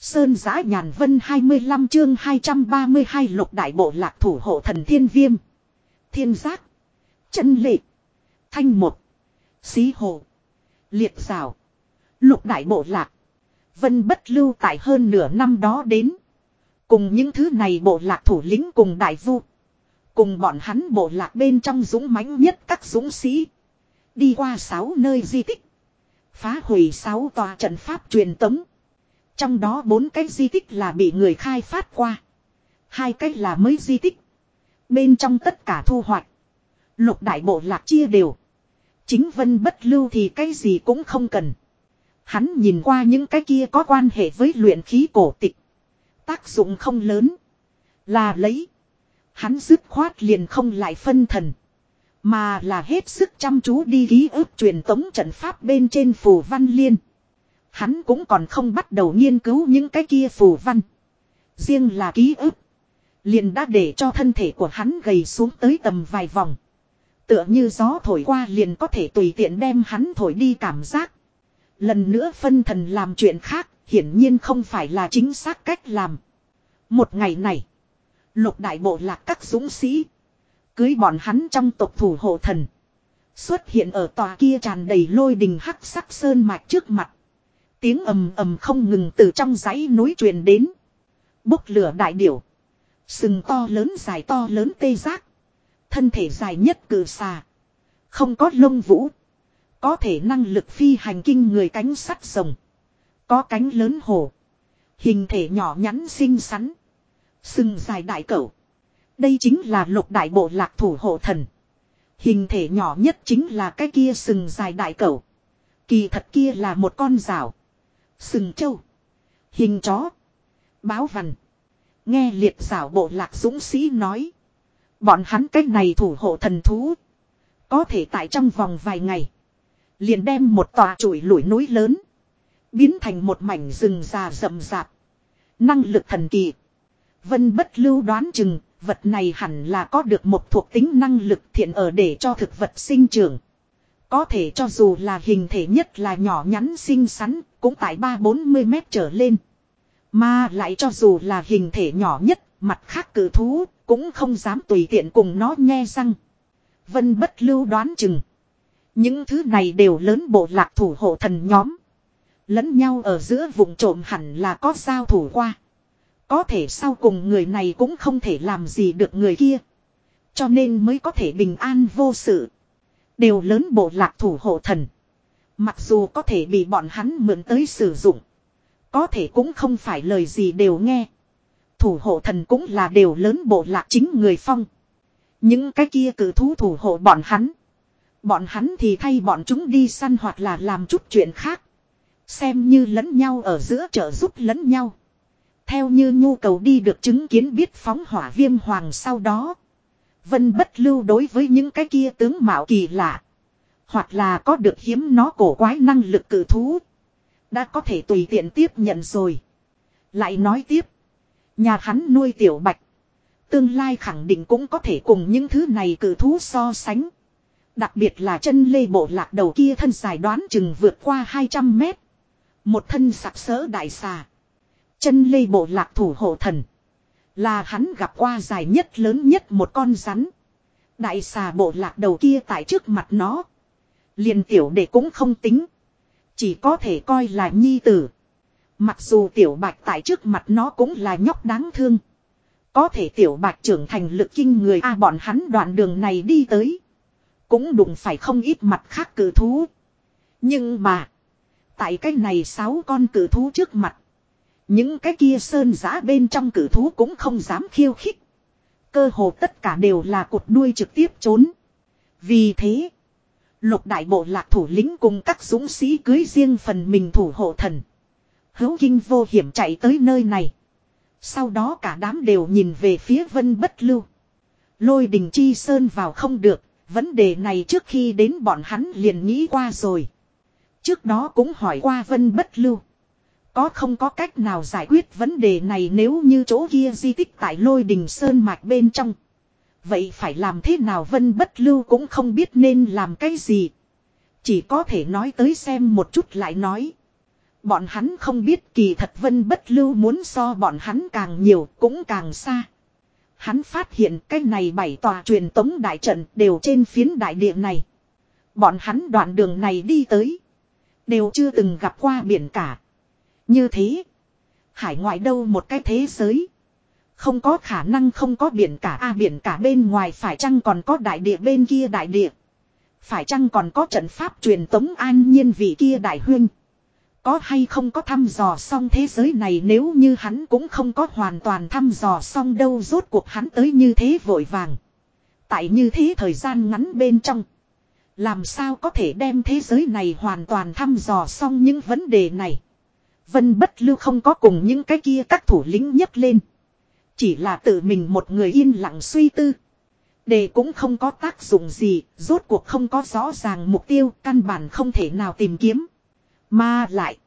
Sơn giã nhàn vân 25 chương 232 lục đại bộ lạc thủ hộ thần thiên viêm. Thiên giác. Chân lệ. Thanh một. Xí hồ. Liệt rào. Lục đại bộ lạc. Vân bất lưu tại hơn nửa năm đó đến. Cùng những thứ này bộ lạc thủ lĩnh cùng đại vu. Cùng bọn hắn bộ lạc bên trong dũng mãnh nhất các dũng sĩ. Đi qua sáu nơi di tích. Phá hủy sáu tòa trận pháp truyền tống. Trong đó bốn cái di tích là bị người khai phát qua. Hai cái là mới di tích. Bên trong tất cả thu hoạch. Lục đại bộ lạc chia đều. Chính vân bất lưu thì cái gì cũng không cần. Hắn nhìn qua những cái kia có quan hệ với luyện khí cổ tịch. Tác dụng không lớn. Là lấy. Hắn dứt khoát liền không lại phân thần. Mà là hết sức chăm chú đi ký ức truyền tống trận pháp bên trên phù văn liên. Hắn cũng còn không bắt đầu nghiên cứu những cái kia phù văn. Riêng là ký ức. Liền đã để cho thân thể của hắn gầy xuống tới tầm vài vòng. Tựa như gió thổi qua liền có thể tùy tiện đem hắn thổi đi cảm giác. Lần nữa phân thần làm chuyện khác, hiển nhiên không phải là chính xác cách làm. Một ngày này, lục đại bộ lạc các dũng sĩ, cưới bọn hắn trong tộc thủ hộ thần. Xuất hiện ở tòa kia tràn đầy lôi đình hắc sắc sơn mạch trước mặt. Tiếng ầm ầm không ngừng từ trong dãy núi truyền đến. Bốc lửa đại điểu. Sừng to lớn dài to lớn tê giác. Thân thể dài nhất cử xà. Không có lông vũ. Có thể năng lực phi hành kinh người cánh sắt rồng. Có cánh lớn hổ. Hình thể nhỏ nhắn xinh xắn. Sừng dài đại cẩu. Đây chính là lục đại bộ lạc thủ hộ thần. Hình thể nhỏ nhất chính là cái kia sừng dài đại cẩu. Kỳ thật kia là một con rào. Sừng trâu. Hình chó. Báo vằn. Nghe liệt xảo bộ lạc dũng sĩ nói. Bọn hắn cách này thủ hộ thần thú. Có thể tại trong vòng vài ngày. Liền đem một tòa chuỗi lũi núi lớn. Biến thành một mảnh rừng già rậm rạp. Năng lực thần kỳ. Vân bất lưu đoán chừng, vật này hẳn là có được một thuộc tính năng lực thiện ở để cho thực vật sinh trưởng. Có thể cho dù là hình thể nhất là nhỏ nhắn xinh xắn, cũng tại 3-40 mét trở lên. Mà lại cho dù là hình thể nhỏ nhất, mặt khác cử thú, cũng không dám tùy tiện cùng nó nghe răng. Vân bất lưu đoán chừng. Những thứ này đều lớn bộ lạc thủ hộ thần nhóm. Lẫn nhau ở giữa vùng trộm hẳn là có sao thủ qua. Có thể sau cùng người này cũng không thể làm gì được người kia. Cho nên mới có thể bình an vô sự. Đều lớn bộ lạc thủ hộ thần. Mặc dù có thể bị bọn hắn mượn tới sử dụng. Có thể cũng không phải lời gì đều nghe. Thủ hộ thần cũng là đều lớn bộ lạc chính người phong. Những cái kia cử thú thủ hộ bọn hắn. Bọn hắn thì thay bọn chúng đi săn hoặc là làm chút chuyện khác. Xem như lẫn nhau ở giữa trợ giúp lẫn nhau. Theo như nhu cầu đi được chứng kiến biết phóng hỏa viêm hoàng sau đó. Vân bất lưu đối với những cái kia tướng mạo kỳ lạ. Hoặc là có được hiếm nó cổ quái năng lực cử thú. Đã có thể tùy tiện tiếp nhận rồi. Lại nói tiếp. Nhà hắn nuôi tiểu bạch. Tương lai khẳng định cũng có thể cùng những thứ này cử thú so sánh. Đặc biệt là chân lê bộ lạc đầu kia thân dài đoán chừng vượt qua 200 mét. Một thân sặc sỡ đại xà. Chân lê bộ lạc thủ hộ thần. Là hắn gặp qua dài nhất lớn nhất một con rắn. Đại xà bộ lạc đầu kia tại trước mặt nó. liền tiểu đệ cũng không tính. Chỉ có thể coi là nhi tử. Mặc dù tiểu bạch tại trước mặt nó cũng là nhóc đáng thương. Có thể tiểu bạch trưởng thành lực kinh người a à, bọn hắn đoạn đường này đi tới. Cũng đụng phải không ít mặt khác cử thú. Nhưng mà. Tại cái này sáu con cử thú trước mặt. Những cái kia sơn giã bên trong cử thú cũng không dám khiêu khích. Cơ hồ tất cả đều là cột đuôi trực tiếp trốn. Vì thế. Lục đại bộ lạc thủ lĩnh cùng các dũng sĩ cưới riêng phần mình thủ hộ thần. Hữu kinh vô hiểm chạy tới nơi này. Sau đó cả đám đều nhìn về phía vân bất lưu. Lôi đình chi sơn vào không được. Vấn đề này trước khi đến bọn hắn liền nghĩ qua rồi. Trước đó cũng hỏi qua vân bất lưu. Có không có cách nào giải quyết vấn đề này nếu như chỗ kia di tích tại lôi đình sơn mạch bên trong. Vậy phải làm thế nào vân bất lưu cũng không biết nên làm cái gì. Chỉ có thể nói tới xem một chút lại nói. Bọn hắn không biết kỳ thật vân bất lưu muốn so bọn hắn càng nhiều cũng càng xa. Hắn phát hiện cái này bảy tòa truyền tống đại trận đều trên phiến đại địa này. Bọn hắn đoạn đường này đi tới. Đều chưa từng gặp qua biển cả. Như thế. Hải ngoại đâu một cái thế giới. Không có khả năng, không có biển cả a biển cả bên ngoài phải chăng còn có đại địa bên kia đại địa. Phải chăng còn có trận pháp truyền tống an nhiên vị kia đại huyên. Có hay không có thăm dò xong thế giới này nếu như hắn cũng không có hoàn toàn thăm dò xong đâu, rốt cuộc hắn tới như thế vội vàng. Tại như thế thời gian ngắn bên trong. Làm sao có thể đem thế giới này hoàn toàn thăm dò xong những vấn đề này. Vân bất lưu không có cùng những cái kia các thủ lĩnh nhấc lên. Chỉ là tự mình một người yên lặng suy tư. Đề cũng không có tác dụng gì, rốt cuộc không có rõ ràng mục tiêu, căn bản không thể nào tìm kiếm. Mà lại,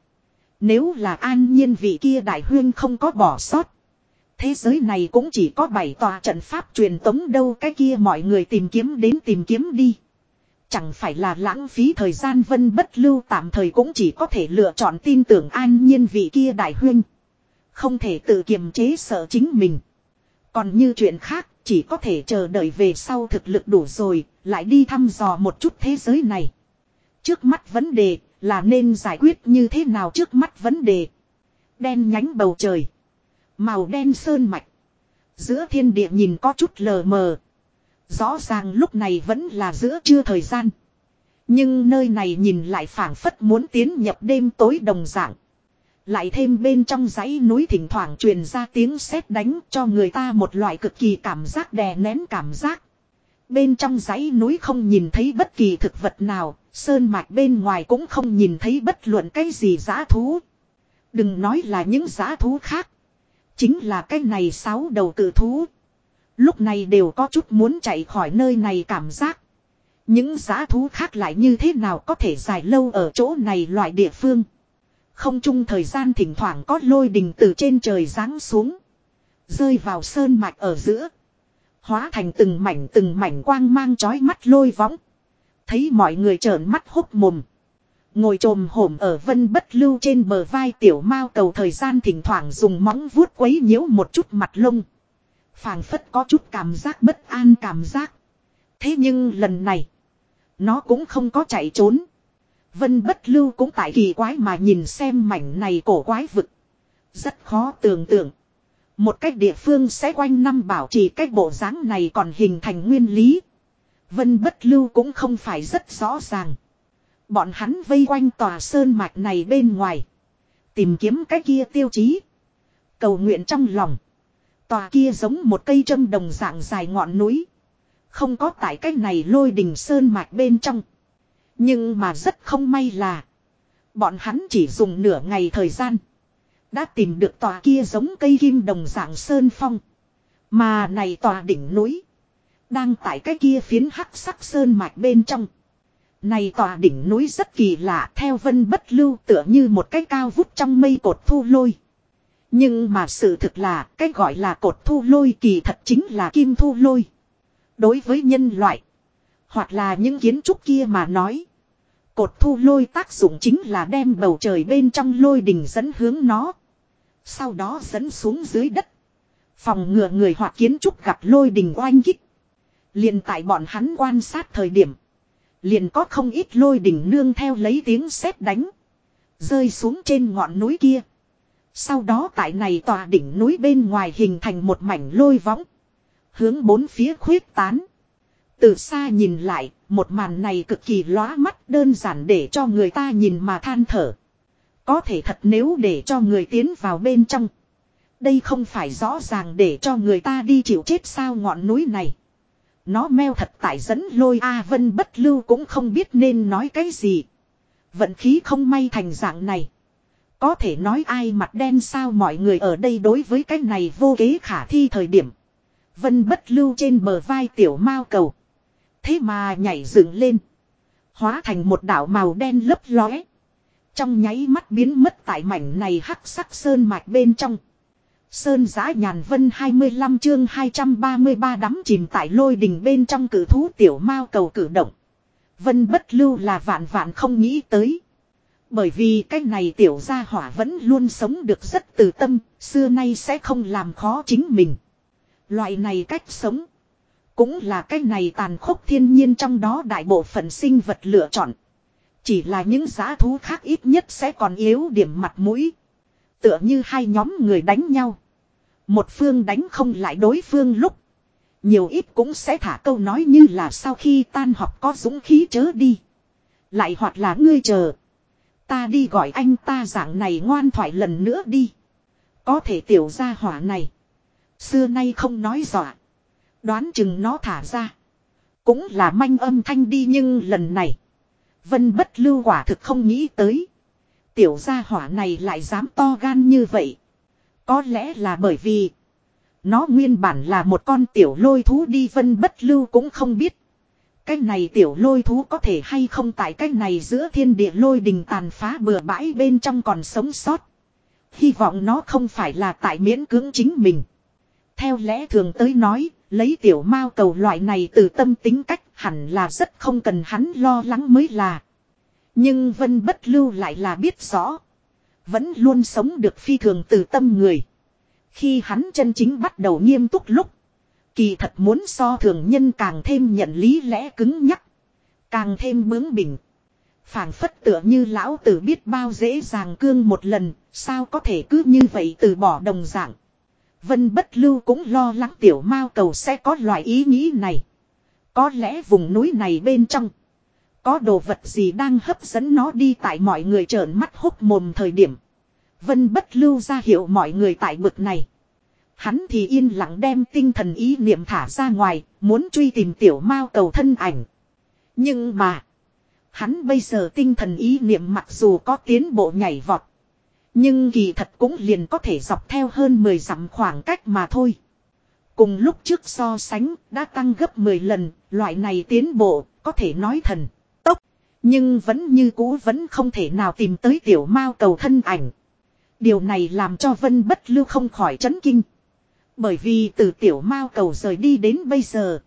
nếu là an nhiên vị kia đại huyên không có bỏ sót. Thế giới này cũng chỉ có bảy tòa trận pháp truyền tống đâu cái kia mọi người tìm kiếm đến tìm kiếm đi. Chẳng phải là lãng phí thời gian vân bất lưu tạm thời cũng chỉ có thể lựa chọn tin tưởng an nhiên vị kia đại huyên. Không thể tự kiềm chế sợ chính mình. Còn như chuyện khác, chỉ có thể chờ đợi về sau thực lực đủ rồi, lại đi thăm dò một chút thế giới này. Trước mắt vấn đề là nên giải quyết như thế nào trước mắt vấn đề. Đen nhánh bầu trời. Màu đen sơn mạch. Giữa thiên địa nhìn có chút lờ mờ. Rõ ràng lúc này vẫn là giữa trưa thời gian. Nhưng nơi này nhìn lại phảng phất muốn tiến nhập đêm tối đồng dạng. Lại thêm bên trong dãy núi thỉnh thoảng truyền ra tiếng sét đánh cho người ta một loại cực kỳ cảm giác đè nén cảm giác. Bên trong dãy núi không nhìn thấy bất kỳ thực vật nào, sơn mạch bên ngoài cũng không nhìn thấy bất luận cái gì giã thú. Đừng nói là những giã thú khác. Chính là cái này sáu đầu cử thú. Lúc này đều có chút muốn chạy khỏi nơi này cảm giác. Những giã thú khác lại như thế nào có thể dài lâu ở chỗ này loại địa phương. Không chung thời gian thỉnh thoảng có lôi đình từ trên trời giáng xuống. Rơi vào sơn mạch ở giữa. Hóa thành từng mảnh từng mảnh quang mang chói mắt lôi võng. Thấy mọi người trợn mắt hốc mồm. Ngồi trồm hổm ở vân bất lưu trên bờ vai tiểu mao cầu thời gian thỉnh thoảng dùng móng vuốt quấy nhiễu một chút mặt lông phảng phất có chút cảm giác bất an cảm giác. Thế nhưng lần này. Nó cũng không có chạy trốn. Vân bất lưu cũng tại kỳ quái mà nhìn xem mảnh này cổ quái vực. Rất khó tưởng tượng. Một cách địa phương sẽ quanh năm bảo trì cách bộ dáng này còn hình thành nguyên lý. Vân bất lưu cũng không phải rất rõ ràng. Bọn hắn vây quanh tòa sơn mạch này bên ngoài. Tìm kiếm cái kia tiêu chí. Cầu nguyện trong lòng. Tòa kia giống một cây trâm đồng dạng dài ngọn núi. Không có tại cách này lôi đình sơn mạch bên trong. Nhưng mà rất không may là. Bọn hắn chỉ dùng nửa ngày thời gian. Đã tìm được tòa kia giống cây kim đồng dạng sơn phong. Mà này tòa đỉnh núi. Đang tại cái kia phiến hắc sắc sơn mạch bên trong. Này tòa đỉnh núi rất kỳ lạ, theo vân bất lưu tựa như một cái cao vút trong mây cột thu lôi. Nhưng mà sự thực là, cái gọi là cột thu lôi kỳ thật chính là kim thu lôi. Đối với nhân loại. Hoặc là những kiến trúc kia mà nói. Cột thu lôi tác dụng chính là đem bầu trời bên trong lôi đỉnh dẫn hướng nó. Sau đó dẫn xuống dưới đất. Phòng ngừa người hoặc kiến trúc gặp lôi đỉnh oanh kích. liền tại bọn hắn quan sát thời điểm. Liền có không ít lôi đỉnh nương theo lấy tiếng sét đánh. Rơi xuống trên ngọn núi kia. Sau đó tại này tòa đỉnh núi bên ngoài hình thành một mảnh lôi võng. Hướng bốn phía khuyết tán. Từ xa nhìn lại, một màn này cực kỳ lóa mắt đơn giản để cho người ta nhìn mà than thở. Có thể thật nếu để cho người tiến vào bên trong. Đây không phải rõ ràng để cho người ta đi chịu chết sao ngọn núi này. Nó meo thật tại dẫn lôi A Vân bất lưu cũng không biết nên nói cái gì. Vận khí không may thành dạng này. Có thể nói ai mặt đen sao mọi người ở đây đối với cái này vô kế khả thi thời điểm. Vân bất lưu trên bờ vai tiểu mao cầu. Thế mà nhảy dựng lên. Hóa thành một đảo màu đen lấp lóe. Trong nháy mắt biến mất tại mảnh này hắc sắc sơn mạch bên trong. Sơn giã nhàn vân 25 chương 233 đắm chìm tại lôi đình bên trong cử thú tiểu mao cầu cử động. Vân bất lưu là vạn vạn không nghĩ tới. Bởi vì cái này tiểu gia hỏa vẫn luôn sống được rất từ tâm, xưa nay sẽ không làm khó chính mình. Loại này cách sống. Cũng là cái này tàn khốc thiên nhiên trong đó đại bộ phận sinh vật lựa chọn. Chỉ là những giá thú khác ít nhất sẽ còn yếu điểm mặt mũi. Tựa như hai nhóm người đánh nhau. Một phương đánh không lại đối phương lúc. Nhiều ít cũng sẽ thả câu nói như là sau khi tan học có dũng khí chớ đi. Lại hoặc là ngươi chờ. Ta đi gọi anh ta dạng này ngoan thoại lần nữa đi. Có thể tiểu gia hỏa này. Xưa nay không nói dọa. Đoán chừng nó thả ra. Cũng là manh âm thanh đi nhưng lần này. Vân bất lưu quả thực không nghĩ tới. Tiểu gia hỏa này lại dám to gan như vậy. Có lẽ là bởi vì. Nó nguyên bản là một con tiểu lôi thú đi vân bất lưu cũng không biết. Cái này tiểu lôi thú có thể hay không tại cái này giữa thiên địa lôi đình tàn phá bừa bãi bên trong còn sống sót. Hy vọng nó không phải là tại miễn cưỡng chính mình. Theo lẽ thường tới nói, lấy tiểu mao cầu loại này từ tâm tính cách hẳn là rất không cần hắn lo lắng mới là. Nhưng vân bất lưu lại là biết rõ. Vẫn luôn sống được phi thường từ tâm người. Khi hắn chân chính bắt đầu nghiêm túc lúc. Kỳ thật muốn so thường nhân càng thêm nhận lý lẽ cứng nhắc. Càng thêm bướng bỉnh. phảng phất tựa như lão tử biết bao dễ dàng cương một lần, sao có thể cứ như vậy từ bỏ đồng dạng. Vân bất lưu cũng lo lắng tiểu mao cầu sẽ có loại ý nghĩ này. Có lẽ vùng núi này bên trong. Có đồ vật gì đang hấp dẫn nó đi tại mọi người trợn mắt hốc mồm thời điểm. Vân bất lưu ra hiệu mọi người tại bực này. Hắn thì yên lặng đem tinh thần ý niệm thả ra ngoài, muốn truy tìm tiểu mao cầu thân ảnh. Nhưng mà, hắn bây giờ tinh thần ý niệm mặc dù có tiến bộ nhảy vọt. Nhưng kỳ thật cũng liền có thể dọc theo hơn 10 dặm khoảng cách mà thôi. Cùng lúc trước so sánh đã tăng gấp 10 lần, loại này tiến bộ, có thể nói thần, tốc. Nhưng vẫn như cũ vẫn không thể nào tìm tới tiểu mao cầu thân ảnh. Điều này làm cho Vân Bất Lưu không khỏi chấn kinh. Bởi vì từ tiểu mao cầu rời đi đến bây giờ.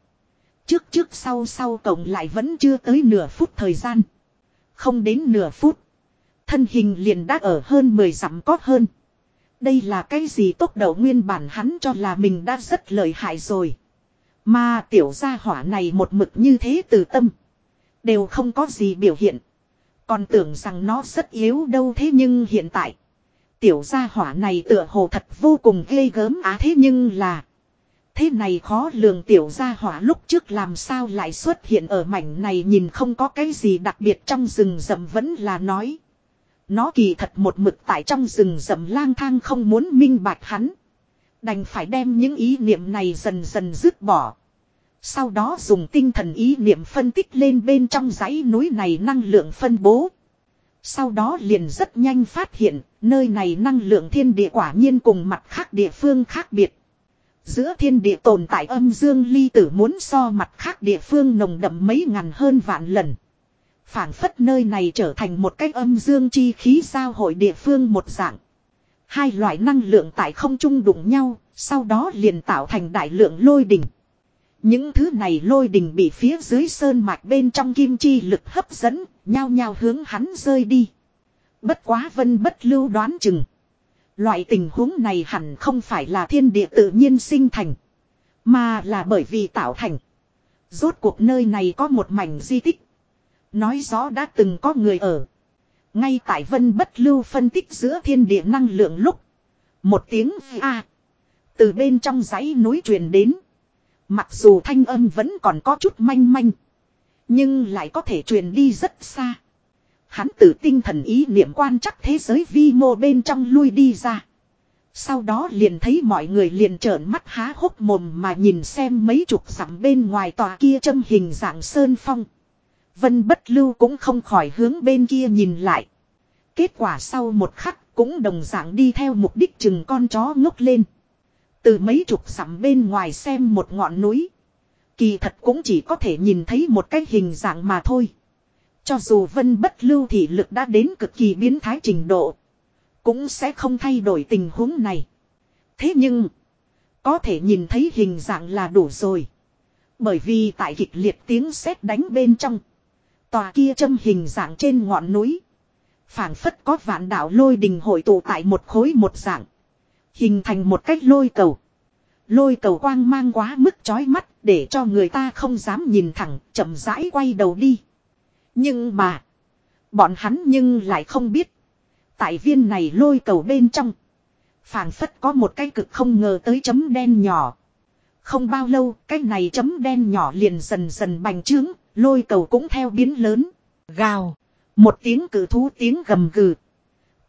Trước trước sau sau cộng lại vẫn chưa tới nửa phút thời gian. Không đến nửa phút. Thân hình liền đã ở hơn 10 dặm có hơn. Đây là cái gì tốc độ nguyên bản hắn cho là mình đã rất lợi hại rồi. Mà tiểu gia hỏa này một mực như thế từ tâm. Đều không có gì biểu hiện. Còn tưởng rằng nó rất yếu đâu thế nhưng hiện tại. Tiểu gia hỏa này tựa hồ thật vô cùng ghê gớm á thế nhưng là. Thế này khó lường tiểu gia hỏa lúc trước làm sao lại xuất hiện ở mảnh này nhìn không có cái gì đặc biệt trong rừng rậm vẫn là nói. Nó kỳ thật một mực tại trong rừng rậm lang thang không muốn minh bạch hắn. Đành phải đem những ý niệm này dần dần dứt bỏ. Sau đó dùng tinh thần ý niệm phân tích lên bên trong dãy núi này năng lượng phân bố. Sau đó liền rất nhanh phát hiện, nơi này năng lượng thiên địa quả nhiên cùng mặt khác địa phương khác biệt. Giữa thiên địa tồn tại âm dương ly tử muốn so mặt khác địa phương nồng đậm mấy ngàn hơn vạn lần phảng phất nơi này trở thành một cái âm dương chi khí giao hội địa phương một dạng. Hai loại năng lượng tại không trung đụng nhau, sau đó liền tạo thành đại lượng lôi đỉnh. Những thứ này lôi đình bị phía dưới sơn mạch bên trong kim chi lực hấp dẫn, nhao nhao hướng hắn rơi đi. Bất quá vân bất lưu đoán chừng. Loại tình huống này hẳn không phải là thiên địa tự nhiên sinh thành, mà là bởi vì tạo thành. Rốt cuộc nơi này có một mảnh di tích. Nói rõ đã từng có người ở. Ngay tại vân bất lưu phân tích giữa thiên địa năng lượng lúc. Một tiếng a Từ bên trong dãy núi truyền đến. Mặc dù thanh âm vẫn còn có chút manh manh. Nhưng lại có thể truyền đi rất xa. Hắn từ tinh thần ý niệm quan chắc thế giới vi mô bên trong lui đi ra. Sau đó liền thấy mọi người liền trợn mắt há hốc mồm mà nhìn xem mấy chục dặm bên ngoài tòa kia châm hình dạng sơn phong. Vân bất lưu cũng không khỏi hướng bên kia nhìn lại. Kết quả sau một khắc cũng đồng dạng đi theo mục đích chừng con chó ngốc lên. Từ mấy chục sẵm bên ngoài xem một ngọn núi. Kỳ thật cũng chỉ có thể nhìn thấy một cái hình dạng mà thôi. Cho dù vân bất lưu thị lực đã đến cực kỳ biến thái trình độ. Cũng sẽ không thay đổi tình huống này. Thế nhưng. Có thể nhìn thấy hình dạng là đủ rồi. Bởi vì tại kịch liệt tiếng sét đánh bên trong. Tòa kia châm hình dạng trên ngọn núi. phảng phất có vạn đạo lôi đình hội tụ tại một khối một dạng. Hình thành một cách lôi cầu. Lôi cầu quang mang quá mức chói mắt để cho người ta không dám nhìn thẳng, chậm rãi quay đầu đi. Nhưng mà, bọn hắn nhưng lại không biết. Tại viên này lôi cầu bên trong, phảng phất có một cái cực không ngờ tới chấm đen nhỏ. Không bao lâu, cái này chấm đen nhỏ liền dần dần bành trướng, lôi cầu cũng theo biến lớn. Gào, một tiếng cử thú tiếng gầm gừ.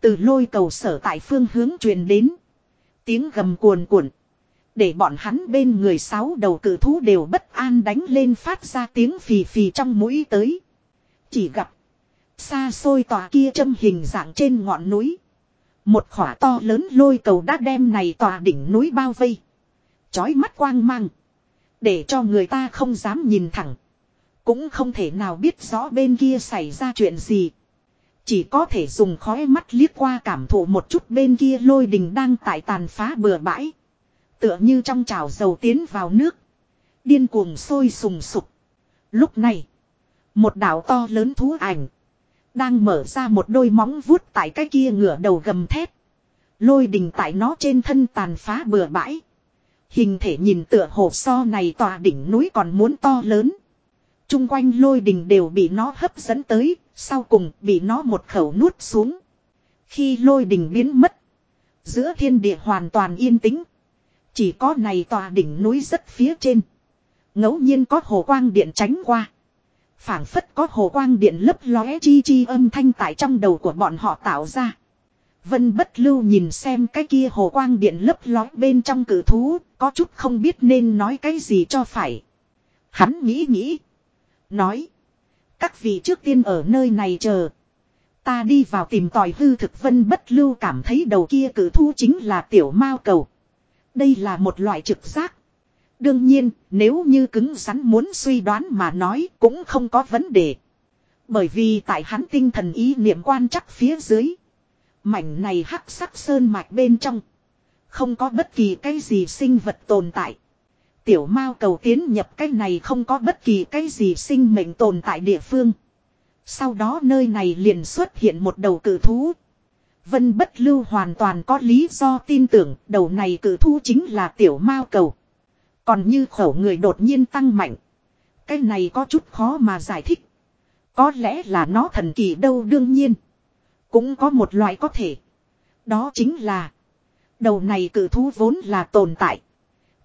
Từ lôi cầu sở tại phương hướng truyền đến. Tiếng gầm cuồn cuộn. Để bọn hắn bên người sáu đầu cử thú đều bất an đánh lên phát ra tiếng phì phì trong mũi tới. Chỉ gặp. Xa xôi tòa kia châm hình dạng trên ngọn núi. Một khỏa to lớn lôi cầu đã đem này tòa đỉnh núi bao vây. Chói mắt quang mang. Để cho người ta không dám nhìn thẳng. Cũng không thể nào biết rõ bên kia xảy ra chuyện gì. Chỉ có thể dùng khói mắt liếc qua cảm thụ một chút bên kia lôi đình đang tại tàn phá bừa bãi. Tựa như trong chảo dầu tiến vào nước. Điên cuồng sôi sùng sục. Lúc này. Một đảo to lớn thú ảnh. Đang mở ra một đôi móng vuốt tại cái kia ngửa đầu gầm thép. Lôi đình tại nó trên thân tàn phá bừa bãi. Hình thể nhìn tựa hồ so này tòa đỉnh núi còn muốn to lớn chung quanh lôi đình đều bị nó hấp dẫn tới, sau cùng bị nó một khẩu nuốt xuống. Khi lôi đình biến mất, giữa thiên địa hoàn toàn yên tĩnh. Chỉ có này tòa đỉnh núi rất phía trên. ngẫu nhiên có hồ quang điện tránh qua. phảng phất có hồ quang điện lấp lóe chi chi âm thanh tại trong đầu của bọn họ tạo ra. Vân bất lưu nhìn xem cái kia hồ quang điện lấp lóe bên trong cử thú, có chút không biết nên nói cái gì cho phải. Hắn nghĩ nghĩ. Nói. Các vị trước tiên ở nơi này chờ. Ta đi vào tìm tòi hư thực vân bất lưu cảm thấy đầu kia cử thu chính là tiểu mao cầu. Đây là một loại trực giác. Đương nhiên, nếu như cứng rắn muốn suy đoán mà nói cũng không có vấn đề. Bởi vì tại hắn tinh thần ý niệm quan chắc phía dưới. Mảnh này hắc sắc sơn mạch bên trong. Không có bất kỳ cái gì sinh vật tồn tại. Tiểu mao cầu tiến nhập cái này không có bất kỳ cái gì sinh mệnh tồn tại địa phương. Sau đó nơi này liền xuất hiện một đầu cử thú. Vân bất lưu hoàn toàn có lý do tin tưởng, đầu này cử thú chính là tiểu mao cầu. Còn như khẩu người đột nhiên tăng mạnh. Cái này có chút khó mà giải thích. Có lẽ là nó thần kỳ đâu đương nhiên. Cũng có một loại có thể. Đó chính là. Đầu này cử thú vốn là tồn tại.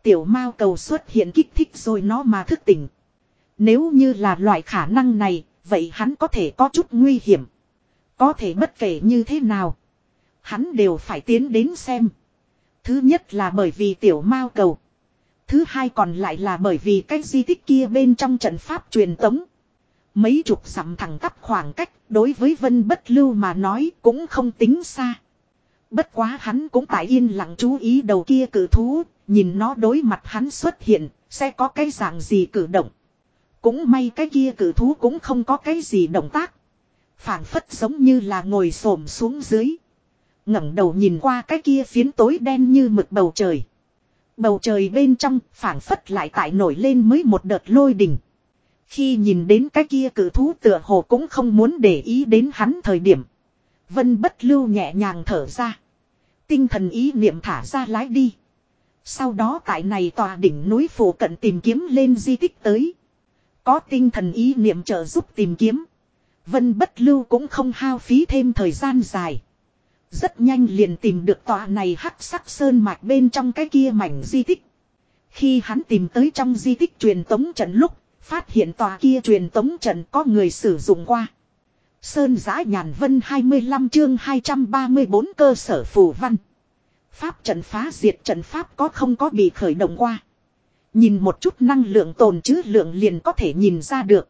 Tiểu mao cầu xuất hiện kích thích rồi nó mà thức tỉnh. Nếu như là loại khả năng này, vậy hắn có thể có chút nguy hiểm. Có thể bất kể như thế nào. Hắn đều phải tiến đến xem. Thứ nhất là bởi vì tiểu mao cầu. Thứ hai còn lại là bởi vì cái di tích kia bên trong trận pháp truyền tống. Mấy chục sắm thẳng tắp khoảng cách đối với vân bất lưu mà nói cũng không tính xa. Bất quá hắn cũng tại yên lặng chú ý đầu kia cử thú, nhìn nó đối mặt hắn xuất hiện, sẽ có cái dạng gì cử động. Cũng may cái kia cử thú cũng không có cái gì động tác. phảng phất giống như là ngồi xổm xuống dưới. ngẩng đầu nhìn qua cái kia phiến tối đen như mực bầu trời. Bầu trời bên trong phảng phất lại tại nổi lên mới một đợt lôi đỉnh. Khi nhìn đến cái kia cử thú tựa hồ cũng không muốn để ý đến hắn thời điểm. Vân bất lưu nhẹ nhàng thở ra. Tinh thần ý niệm thả ra lái đi. Sau đó tại này tòa đỉnh núi phủ cận tìm kiếm lên di tích tới. Có tinh thần ý niệm trợ giúp tìm kiếm. Vân bất lưu cũng không hao phí thêm thời gian dài. Rất nhanh liền tìm được tòa này hắc sắc sơn mạch bên trong cái kia mảnh di tích. Khi hắn tìm tới trong di tích truyền tống trận lúc, phát hiện tòa kia truyền tống trận có người sử dụng qua. Sơn giã nhàn vân 25 chương 234 cơ sở phù văn. Pháp trận phá diệt trận pháp có không có bị khởi động qua. Nhìn một chút năng lượng tồn chứ lượng liền có thể nhìn ra được.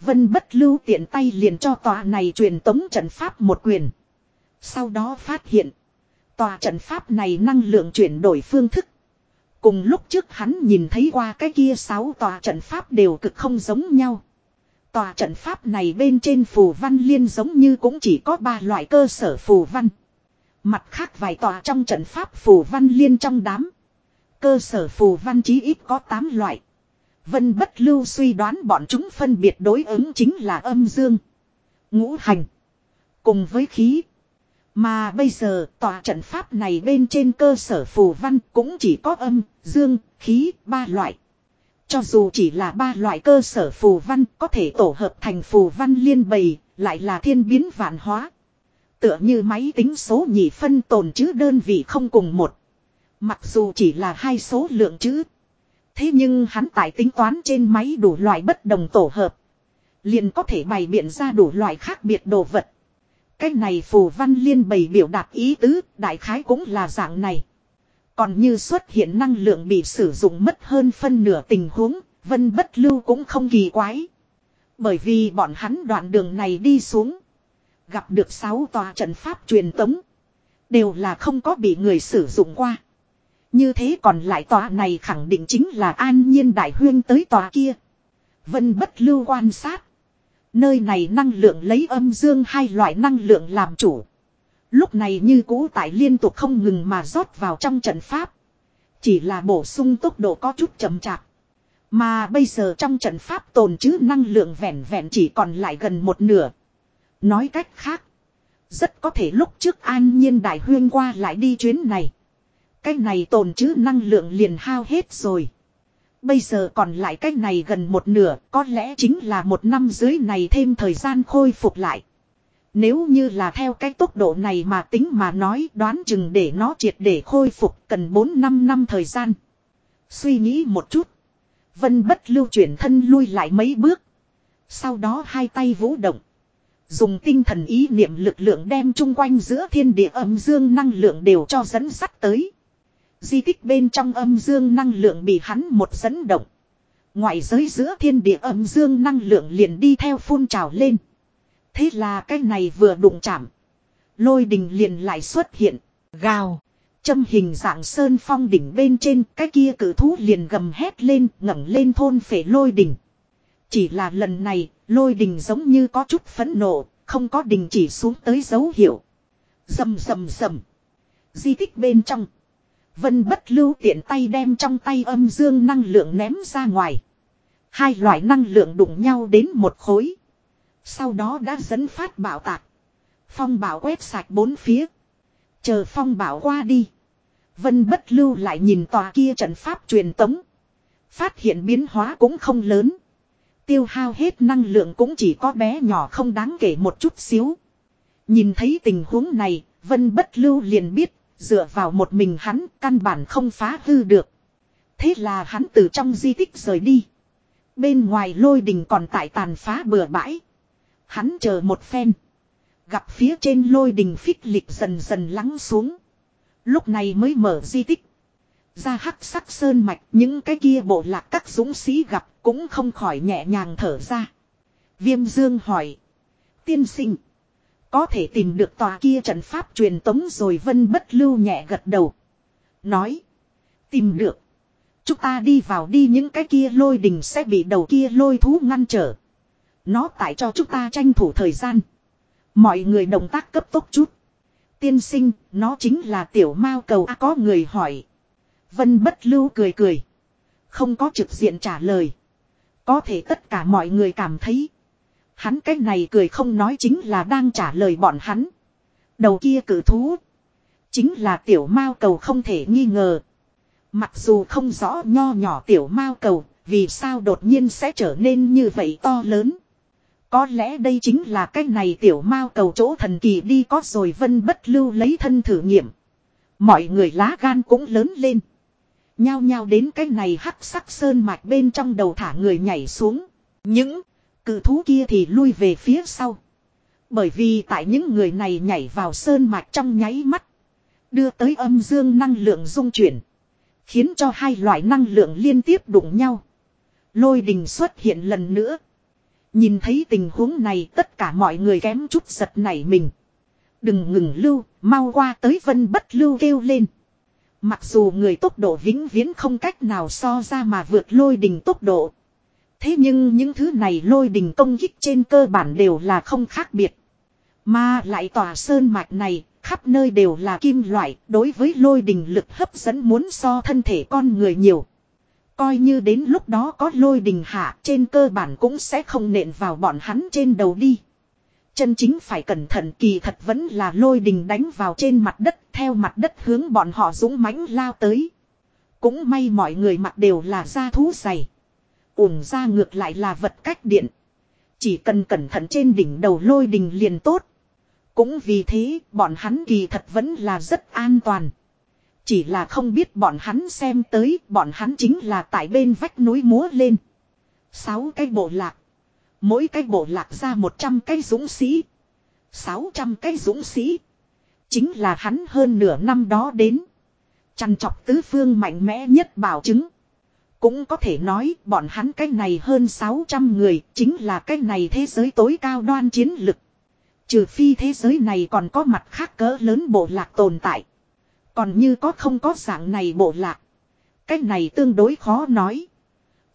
Vân bất lưu tiện tay liền cho tòa này truyền tống trận pháp một quyền. Sau đó phát hiện. Tòa trận pháp này năng lượng chuyển đổi phương thức. Cùng lúc trước hắn nhìn thấy qua cái kia sáu tòa trận pháp đều cực không giống nhau. Tòa trận pháp này bên trên phù văn liên giống như cũng chỉ có ba loại cơ sở phù văn. Mặt khác vài tòa trong trận pháp phù văn liên trong đám. Cơ sở phù văn chí ít có 8 loại. Vân bất lưu suy đoán bọn chúng phân biệt đối ứng chính là âm dương, ngũ hành, cùng với khí. Mà bây giờ tòa trận pháp này bên trên cơ sở phù văn cũng chỉ có âm, dương, khí, ba loại. Cho dù chỉ là ba loại cơ sở phù văn có thể tổ hợp thành phù văn liên bầy, lại là thiên biến vạn hóa. Tựa như máy tính số nhị phân tồn chữ đơn vị không cùng một. Mặc dù chỉ là hai số lượng chữ. Thế nhưng hắn tại tính toán trên máy đủ loại bất đồng tổ hợp. Liền có thể bày biện ra đủ loại khác biệt đồ vật. Cái này phù văn liên bày biểu đạt ý tứ, đại khái cũng là dạng này. Còn như xuất hiện năng lượng bị sử dụng mất hơn phân nửa tình huống, vân bất lưu cũng không kỳ quái. Bởi vì bọn hắn đoạn đường này đi xuống. Gặp được 6 tòa trận pháp truyền tống. Đều là không có bị người sử dụng qua. Như thế còn lại tòa này khẳng định chính là an nhiên đại huyên tới tòa kia. Vân bất lưu quan sát. Nơi này năng lượng lấy âm dương hai loại năng lượng làm chủ. Lúc này như cũ tại liên tục không ngừng mà rót vào trong trận pháp. Chỉ là bổ sung tốc độ có chút chậm chạp. Mà bây giờ trong trận pháp tồn chứ năng lượng vẹn vẹn chỉ còn lại gần một nửa. Nói cách khác. Rất có thể lúc trước an nhiên đại huyên qua lại đi chuyến này. Cái này tồn chứ năng lượng liền hao hết rồi. Bây giờ còn lại cái này gần một nửa, có lẽ chính là một năm dưới này thêm thời gian khôi phục lại. Nếu như là theo cái tốc độ này mà tính mà nói đoán chừng để nó triệt để khôi phục cần 4-5 năm thời gian. Suy nghĩ một chút. Vân bất lưu chuyển thân lui lại mấy bước. Sau đó hai tay vũ động. Dùng tinh thần ý niệm lực lượng đem chung quanh giữa thiên địa âm dương năng lượng đều cho dẫn sắt tới. Di tích bên trong âm dương năng lượng bị hắn một dẫn động. Ngoại giới giữa thiên địa âm dương năng lượng liền đi theo phun trào lên. Thế là cái này vừa đụng chạm. Lôi đình liền lại xuất hiện. Gào. Châm hình dạng sơn phong đỉnh bên trên, cái kia cử thú liền gầm hét lên, ngẩng lên thôn phể lôi đình. Chỉ là lần này lôi đình giống như có chút phẫn nộ, không có đình chỉ xuống tới dấu hiệu. Dầm dầm dầm. Di tích bên trong. Vân bất lưu tiện tay đem trong tay âm dương năng lượng ném ra ngoài. Hai loại năng lượng đụng nhau đến một khối. Sau đó đã dẫn phát bảo tạc. Phong bảo quét sạch bốn phía. Chờ phong bảo qua đi. Vân bất lưu lại nhìn tòa kia trận pháp truyền tống. Phát hiện biến hóa cũng không lớn. Tiêu hao hết năng lượng cũng chỉ có bé nhỏ không đáng kể một chút xíu. Nhìn thấy tình huống này, Vân bất lưu liền biết Dựa vào một mình hắn căn bản không phá hư được. Thế là hắn từ trong di tích rời đi. Bên ngoài lôi đình còn tại tàn phá bừa bãi. Hắn chờ một phen. Gặp phía trên lôi đình phích lịch dần dần lắng xuống. Lúc này mới mở di tích. Ra hắc sắc sơn mạch những cái kia bộ lạc các dũng sĩ gặp cũng không khỏi nhẹ nhàng thở ra. Viêm dương hỏi. Tiên sinh. Có thể tìm được tòa kia trận pháp truyền tống rồi vân bất lưu nhẹ gật đầu. Nói. Tìm được. Chúng ta đi vào đi những cái kia lôi đình sẽ bị đầu kia lôi thú ngăn trở. Nó tại cho chúng ta tranh thủ thời gian. Mọi người động tác cấp tốc chút. Tiên sinh, nó chính là tiểu mao cầu a có người hỏi. Vân bất lưu cười cười. Không có trực diện trả lời. Có thể tất cả mọi người cảm thấy. Hắn cái này cười không nói chính là đang trả lời bọn hắn. Đầu kia cử thú. Chính là tiểu mao cầu không thể nghi ngờ. Mặc dù không rõ nho nhỏ tiểu mao cầu, vì sao đột nhiên sẽ trở nên như vậy to lớn. Có lẽ đây chính là cái này tiểu mao cầu chỗ thần kỳ đi có rồi vân bất lưu lấy thân thử nghiệm. Mọi người lá gan cũng lớn lên. Nhao nhao đến cái này hắc sắc sơn mạch bên trong đầu thả người nhảy xuống. Những Cự thú kia thì lui về phía sau. Bởi vì tại những người này nhảy vào sơn mạch trong nháy mắt. Đưa tới âm dương năng lượng dung chuyển. Khiến cho hai loại năng lượng liên tiếp đụng nhau. Lôi đình xuất hiện lần nữa. Nhìn thấy tình huống này tất cả mọi người kém chút giật nảy mình. Đừng ngừng lưu, mau qua tới vân bất lưu kêu lên. Mặc dù người tốc độ vĩnh viễn không cách nào so ra mà vượt lôi đình tốc độ. Thế nhưng những thứ này lôi đình công kích trên cơ bản đều là không khác biệt. Mà lại tòa sơn mạch này, khắp nơi đều là kim loại, đối với lôi đình lực hấp dẫn muốn so thân thể con người nhiều. Coi như đến lúc đó có lôi đình hạ trên cơ bản cũng sẽ không nện vào bọn hắn trên đầu đi. Chân chính phải cẩn thận kỳ thật vẫn là lôi đình đánh vào trên mặt đất, theo mặt đất hướng bọn họ dũng mãnh lao tới. Cũng may mọi người mặc đều là da thú dày. ủng ra ngược lại là vật cách điện. Chỉ cần cẩn thận trên đỉnh đầu lôi đình liền tốt. Cũng vì thế, bọn hắn kỳ thật vẫn là rất an toàn. Chỉ là không biết bọn hắn xem tới, bọn hắn chính là tại bên vách núi múa lên. Sáu cái bộ lạc. Mỗi cái bộ lạc ra một trăm cái dũng sĩ. sáu trăm cái dũng sĩ. Chính là hắn hơn nửa năm đó đến. Chăn chọc tứ phương mạnh mẽ nhất bảo chứng. Cũng có thể nói bọn hắn cái này hơn 600 người chính là cái này thế giới tối cao đoan chiến lực. Trừ phi thế giới này còn có mặt khác cỡ lớn bộ lạc tồn tại. Còn như có không có dạng này bộ lạc. Cái này tương đối khó nói.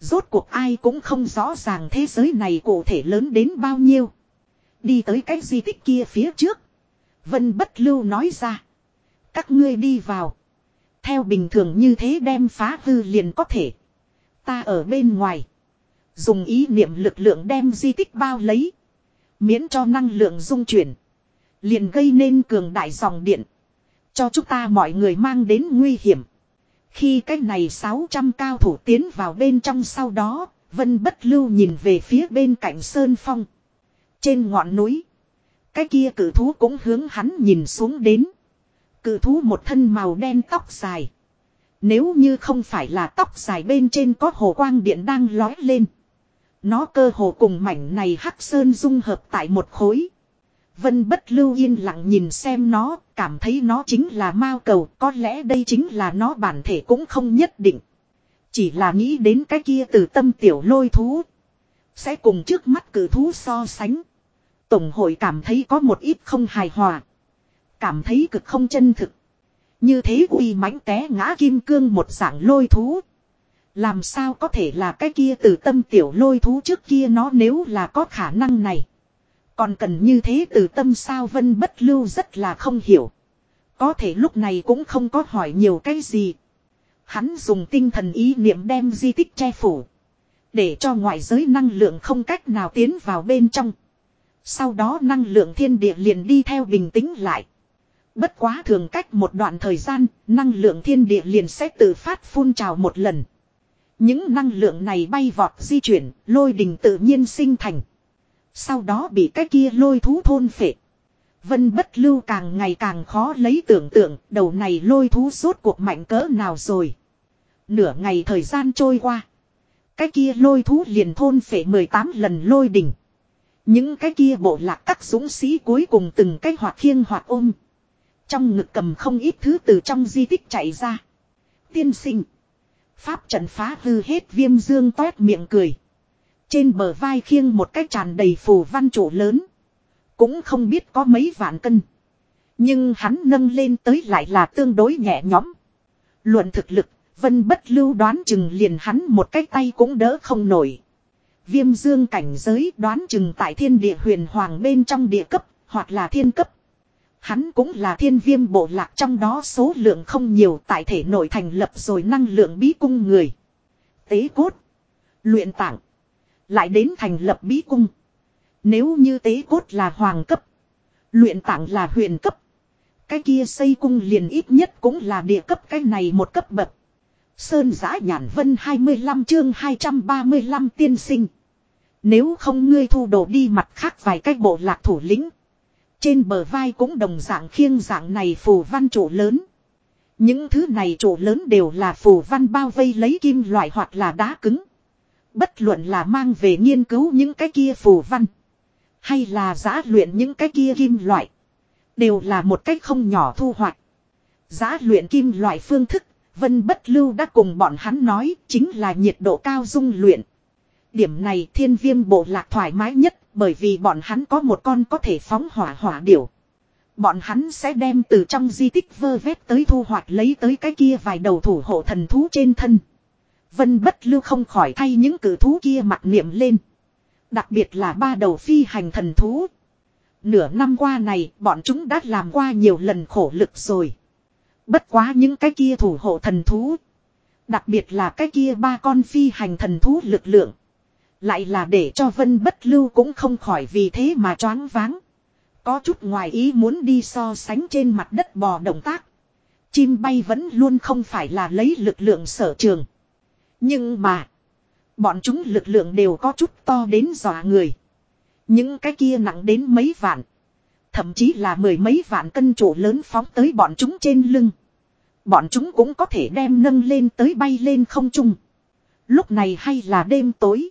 Rốt cuộc ai cũng không rõ ràng thế giới này cụ thể lớn đến bao nhiêu. Đi tới cái di tích kia phía trước. Vân bất lưu nói ra. Các ngươi đi vào. Theo bình thường như thế đem phá hư liền có thể. Ta ở bên ngoài. Dùng ý niệm lực lượng đem di tích bao lấy. Miễn cho năng lượng dung chuyển. Liền gây nên cường đại dòng điện. Cho chúng ta mọi người mang đến nguy hiểm. Khi cái này 600 cao thủ tiến vào bên trong sau đó, Vân bất lưu nhìn về phía bên cạnh Sơn Phong. Trên ngọn núi, cái kia cử thú cũng hướng hắn nhìn xuống đến. Cử thú một thân màu đen tóc dài. Nếu như không phải là tóc dài bên trên có hồ quang điện đang lói lên. Nó cơ hồ cùng mảnh này hắc sơn dung hợp tại một khối. Vân bất lưu yên lặng nhìn xem nó, cảm thấy nó chính là mao cầu, có lẽ đây chính là nó bản thể cũng không nhất định. Chỉ là nghĩ đến cái kia từ tâm tiểu lôi thú. Sẽ cùng trước mắt cử thú so sánh. Tổng hội cảm thấy có một ít không hài hòa. Cảm thấy cực không chân thực. Như thế uy mãnh té ngã kim cương một dạng lôi thú. Làm sao có thể là cái kia từ tâm tiểu lôi thú trước kia nó nếu là có khả năng này. Còn cần như thế từ tâm sao vân bất lưu rất là không hiểu. Có thể lúc này cũng không có hỏi nhiều cái gì. Hắn dùng tinh thần ý niệm đem di tích che phủ. Để cho ngoại giới năng lượng không cách nào tiến vào bên trong. Sau đó năng lượng thiên địa liền đi theo bình tĩnh lại. Bất quá thường cách một đoạn thời gian, năng lượng thiên địa liền sẽ tự phát phun trào một lần. Những năng lượng này bay vọt di chuyển, lôi đình tự nhiên sinh thành. Sau đó bị cái kia lôi thú thôn phệ. Vân bất lưu càng ngày càng khó lấy tưởng tượng, đầu này lôi thú rốt cuộc mạnh cỡ nào rồi. Nửa ngày thời gian trôi qua. Cái kia lôi thú liền thôn phệ 18 lần lôi đỉnh. Những cái kia bộ lạc các dũng sĩ cuối cùng từng cái hoạt khiêng hoạt ôm. Trong ngực cầm không ít thứ từ trong di tích chạy ra. Tiên sinh. Pháp trận phá hư hết viêm dương toét miệng cười. Trên bờ vai khiêng một cái tràn đầy phù văn trụ lớn. Cũng không biết có mấy vạn cân. Nhưng hắn nâng lên tới lại là tương đối nhẹ nhõm. Luận thực lực, vân bất lưu đoán chừng liền hắn một cái tay cũng đỡ không nổi. Viêm dương cảnh giới đoán chừng tại thiên địa huyền hoàng bên trong địa cấp, hoặc là thiên cấp. Hắn cũng là thiên viêm bộ lạc trong đó số lượng không nhiều tại thể nội thành lập rồi năng lượng bí cung người. Tế cốt. Luyện tảng. Lại đến thành lập bí cung. Nếu như tế cốt là hoàng cấp. Luyện tảng là huyền cấp. Cái kia xây cung liền ít nhất cũng là địa cấp cái này một cấp bậc. Sơn giã nhàn vân 25 chương 235 tiên sinh. Nếu không ngươi thu đồ đi mặt khác vài cách bộ lạc thủ lĩnh. Trên bờ vai cũng đồng dạng khiêng dạng này phù văn trụ lớn. Những thứ này trụ lớn đều là phù văn bao vây lấy kim loại hoặc là đá cứng. Bất luận là mang về nghiên cứu những cái kia phù văn. Hay là giã luyện những cái kia kim loại. Đều là một cách không nhỏ thu hoạch. Giã luyện kim loại phương thức, Vân Bất Lưu đã cùng bọn hắn nói chính là nhiệt độ cao dung luyện. Điểm này thiên viêm bộ lạc thoải mái nhất bởi vì bọn hắn có một con có thể phóng hỏa hỏa điểu. Bọn hắn sẽ đem từ trong di tích vơ vét tới thu hoạch lấy tới cái kia vài đầu thủ hộ thần thú trên thân. Vân bất lưu không khỏi thay những cử thú kia mặt niệm lên. Đặc biệt là ba đầu phi hành thần thú. Nửa năm qua này, bọn chúng đã làm qua nhiều lần khổ lực rồi. Bất quá những cái kia thủ hộ thần thú. Đặc biệt là cái kia ba con phi hành thần thú lực lượng. Lại là để cho vân bất lưu cũng không khỏi vì thế mà choáng váng. Có chút ngoài ý muốn đi so sánh trên mặt đất bò động tác. Chim bay vẫn luôn không phải là lấy lực lượng sở trường. Nhưng mà. Bọn chúng lực lượng đều có chút to đến dọa người. Những cái kia nặng đến mấy vạn. Thậm chí là mười mấy vạn cân trụ lớn phóng tới bọn chúng trên lưng. Bọn chúng cũng có thể đem nâng lên tới bay lên không trung. Lúc này hay là đêm tối.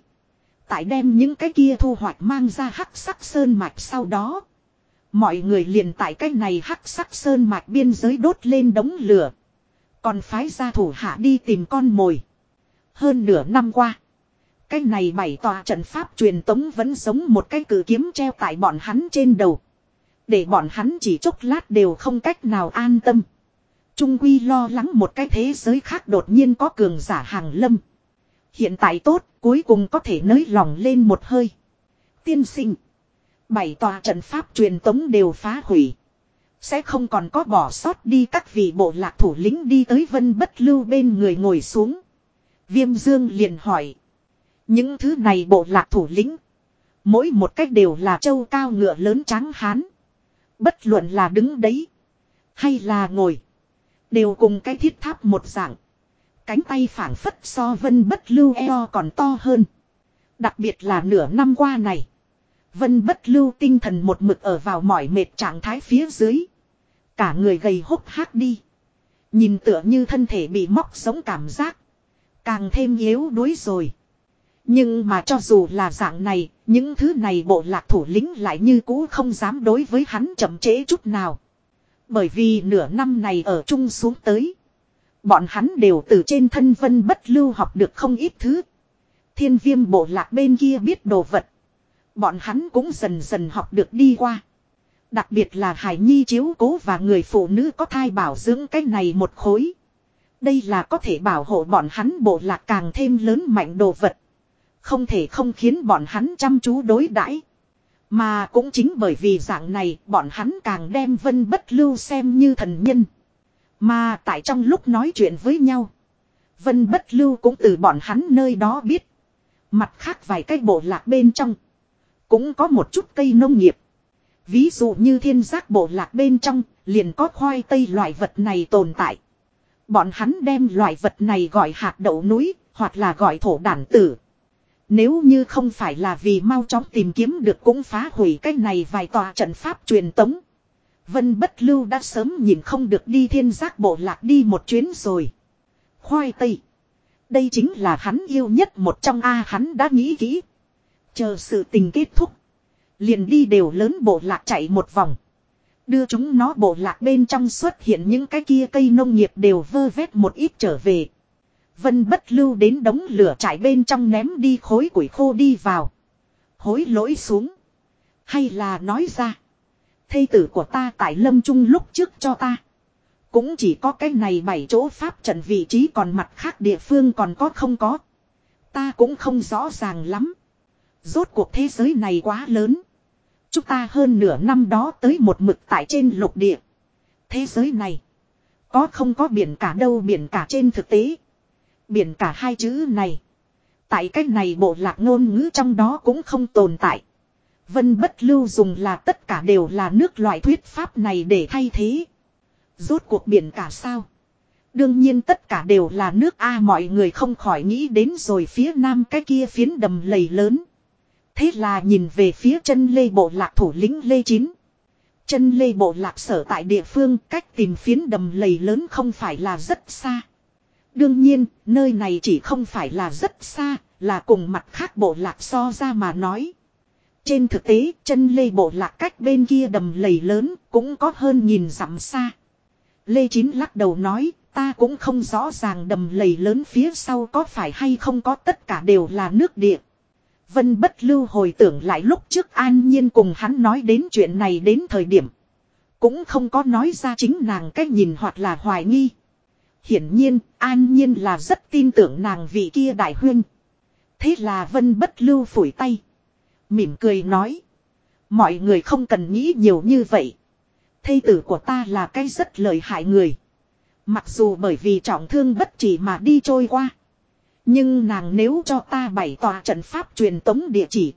Tại đem những cái kia thu hoạch mang ra hắc sắc sơn mạch sau đó. Mọi người liền tại cái này hắc sắc sơn mạch biên giới đốt lên đống lửa. Còn phái ra thủ hạ đi tìm con mồi. Hơn nửa năm qua. Cái này bảy tòa trận pháp truyền tống vẫn giống một cái cử kiếm treo tại bọn hắn trên đầu. Để bọn hắn chỉ chốc lát đều không cách nào an tâm. Trung Quy lo lắng một cái thế giới khác đột nhiên có cường giả hàng lâm. Hiện tại tốt, cuối cùng có thể nới lòng lên một hơi. Tiên sinh. Bảy tòa trận pháp truyền tống đều phá hủy. Sẽ không còn có bỏ sót đi các vị bộ lạc thủ lĩnh đi tới vân bất lưu bên người ngồi xuống. Viêm dương liền hỏi. Những thứ này bộ lạc thủ lĩnh. Mỗi một cách đều là châu cao ngựa lớn trắng hán. Bất luận là đứng đấy. Hay là ngồi. Đều cùng cái thiết tháp một dạng. Cánh tay phản phất so vân bất lưu eo còn to hơn. Đặc biệt là nửa năm qua này. Vân bất lưu tinh thần một mực ở vào mỏi mệt trạng thái phía dưới. Cả người gầy hốc hác đi. Nhìn tựa như thân thể bị móc sống cảm giác. Càng thêm yếu đuối rồi. Nhưng mà cho dù là dạng này, những thứ này bộ lạc thủ lĩnh lại như cũ không dám đối với hắn chậm trễ chút nào. Bởi vì nửa năm này ở chung xuống tới. Bọn hắn đều từ trên thân vân bất lưu học được không ít thứ. Thiên viêm bộ lạc bên kia biết đồ vật. Bọn hắn cũng dần dần học được đi qua. Đặc biệt là Hải Nhi chiếu cố và người phụ nữ có thai bảo dưỡng cái này một khối. Đây là có thể bảo hộ bọn hắn bộ lạc càng thêm lớn mạnh đồ vật. Không thể không khiến bọn hắn chăm chú đối đãi Mà cũng chính bởi vì dạng này bọn hắn càng đem vân bất lưu xem như thần nhân. Mà tại trong lúc nói chuyện với nhau. Vân bất lưu cũng từ bọn hắn nơi đó biết. Mặt khác vài cái bộ lạc bên trong. Cũng có một chút cây nông nghiệp. Ví dụ như thiên giác bộ lạc bên trong, liền có khoai tây loại vật này tồn tại. Bọn hắn đem loại vật này gọi hạt đậu núi, hoặc là gọi thổ đản tử. Nếu như không phải là vì mau chóng tìm kiếm được cũng phá hủy cái này vài tòa trận pháp truyền tống. Vân bất lưu đã sớm nhìn không được đi thiên giác bộ lạc đi một chuyến rồi. Khoai tây. Đây chính là hắn yêu nhất một trong A hắn đã nghĩ kỹ. Chờ sự tình kết thúc. Liền đi đều lớn bộ lạc chạy một vòng. Đưa chúng nó bộ lạc bên trong xuất hiện những cái kia cây nông nghiệp đều vơ vét một ít trở về. Vân bất lưu đến đống lửa trải bên trong ném đi khối củi khô đi vào. Hối lỗi xuống. Hay là nói ra. Thây tử của ta tại lâm trung lúc trước cho ta. Cũng chỉ có cái này bảy chỗ pháp trận vị trí còn mặt khác địa phương còn có không có. Ta cũng không rõ ràng lắm. Rốt cuộc thế giới này quá lớn. Chúng ta hơn nửa năm đó tới một mực tại trên lục địa. Thế giới này. Có không có biển cả đâu, biển cả trên thực tế. Biển cả hai chữ này. Tại cách này bộ lạc ngôn ngữ trong đó cũng không tồn tại. Vân bất lưu dùng là tất cả đều là nước loại thuyết pháp này để thay thế. Rốt cuộc biển cả sao? Đương nhiên tất cả đều là nước A, mọi người không khỏi nghĩ đến rồi phía nam cái kia phiến đầm lầy lớn. Thế là nhìn về phía chân lê bộ lạc thủ lĩnh lê chín. Chân lê bộ lạc sở tại địa phương cách tìm phiến đầm lầy lớn không phải là rất xa. Đương nhiên, nơi này chỉ không phải là rất xa, là cùng mặt khác bộ lạc so ra mà nói. Trên thực tế, chân lê bộ lạc cách bên kia đầm lầy lớn, cũng có hơn nhìn dặm xa. Lê Chín lắc đầu nói, ta cũng không rõ ràng đầm lầy lớn phía sau có phải hay không có tất cả đều là nước địa. Vân bất lưu hồi tưởng lại lúc trước an nhiên cùng hắn nói đến chuyện này đến thời điểm. Cũng không có nói ra chính nàng cách nhìn hoặc là hoài nghi. Hiển nhiên, an nhiên là rất tin tưởng nàng vị kia đại huyên. Thế là vân bất lưu phủi tay. Mỉm cười nói. Mọi người không cần nghĩ nhiều như vậy. Thây tử của ta là cái rất lợi hại người. Mặc dù bởi vì trọng thương bất chỉ mà đi trôi qua. Nhưng nàng nếu cho ta bảy tòa trận pháp truyền tống địa chỉ.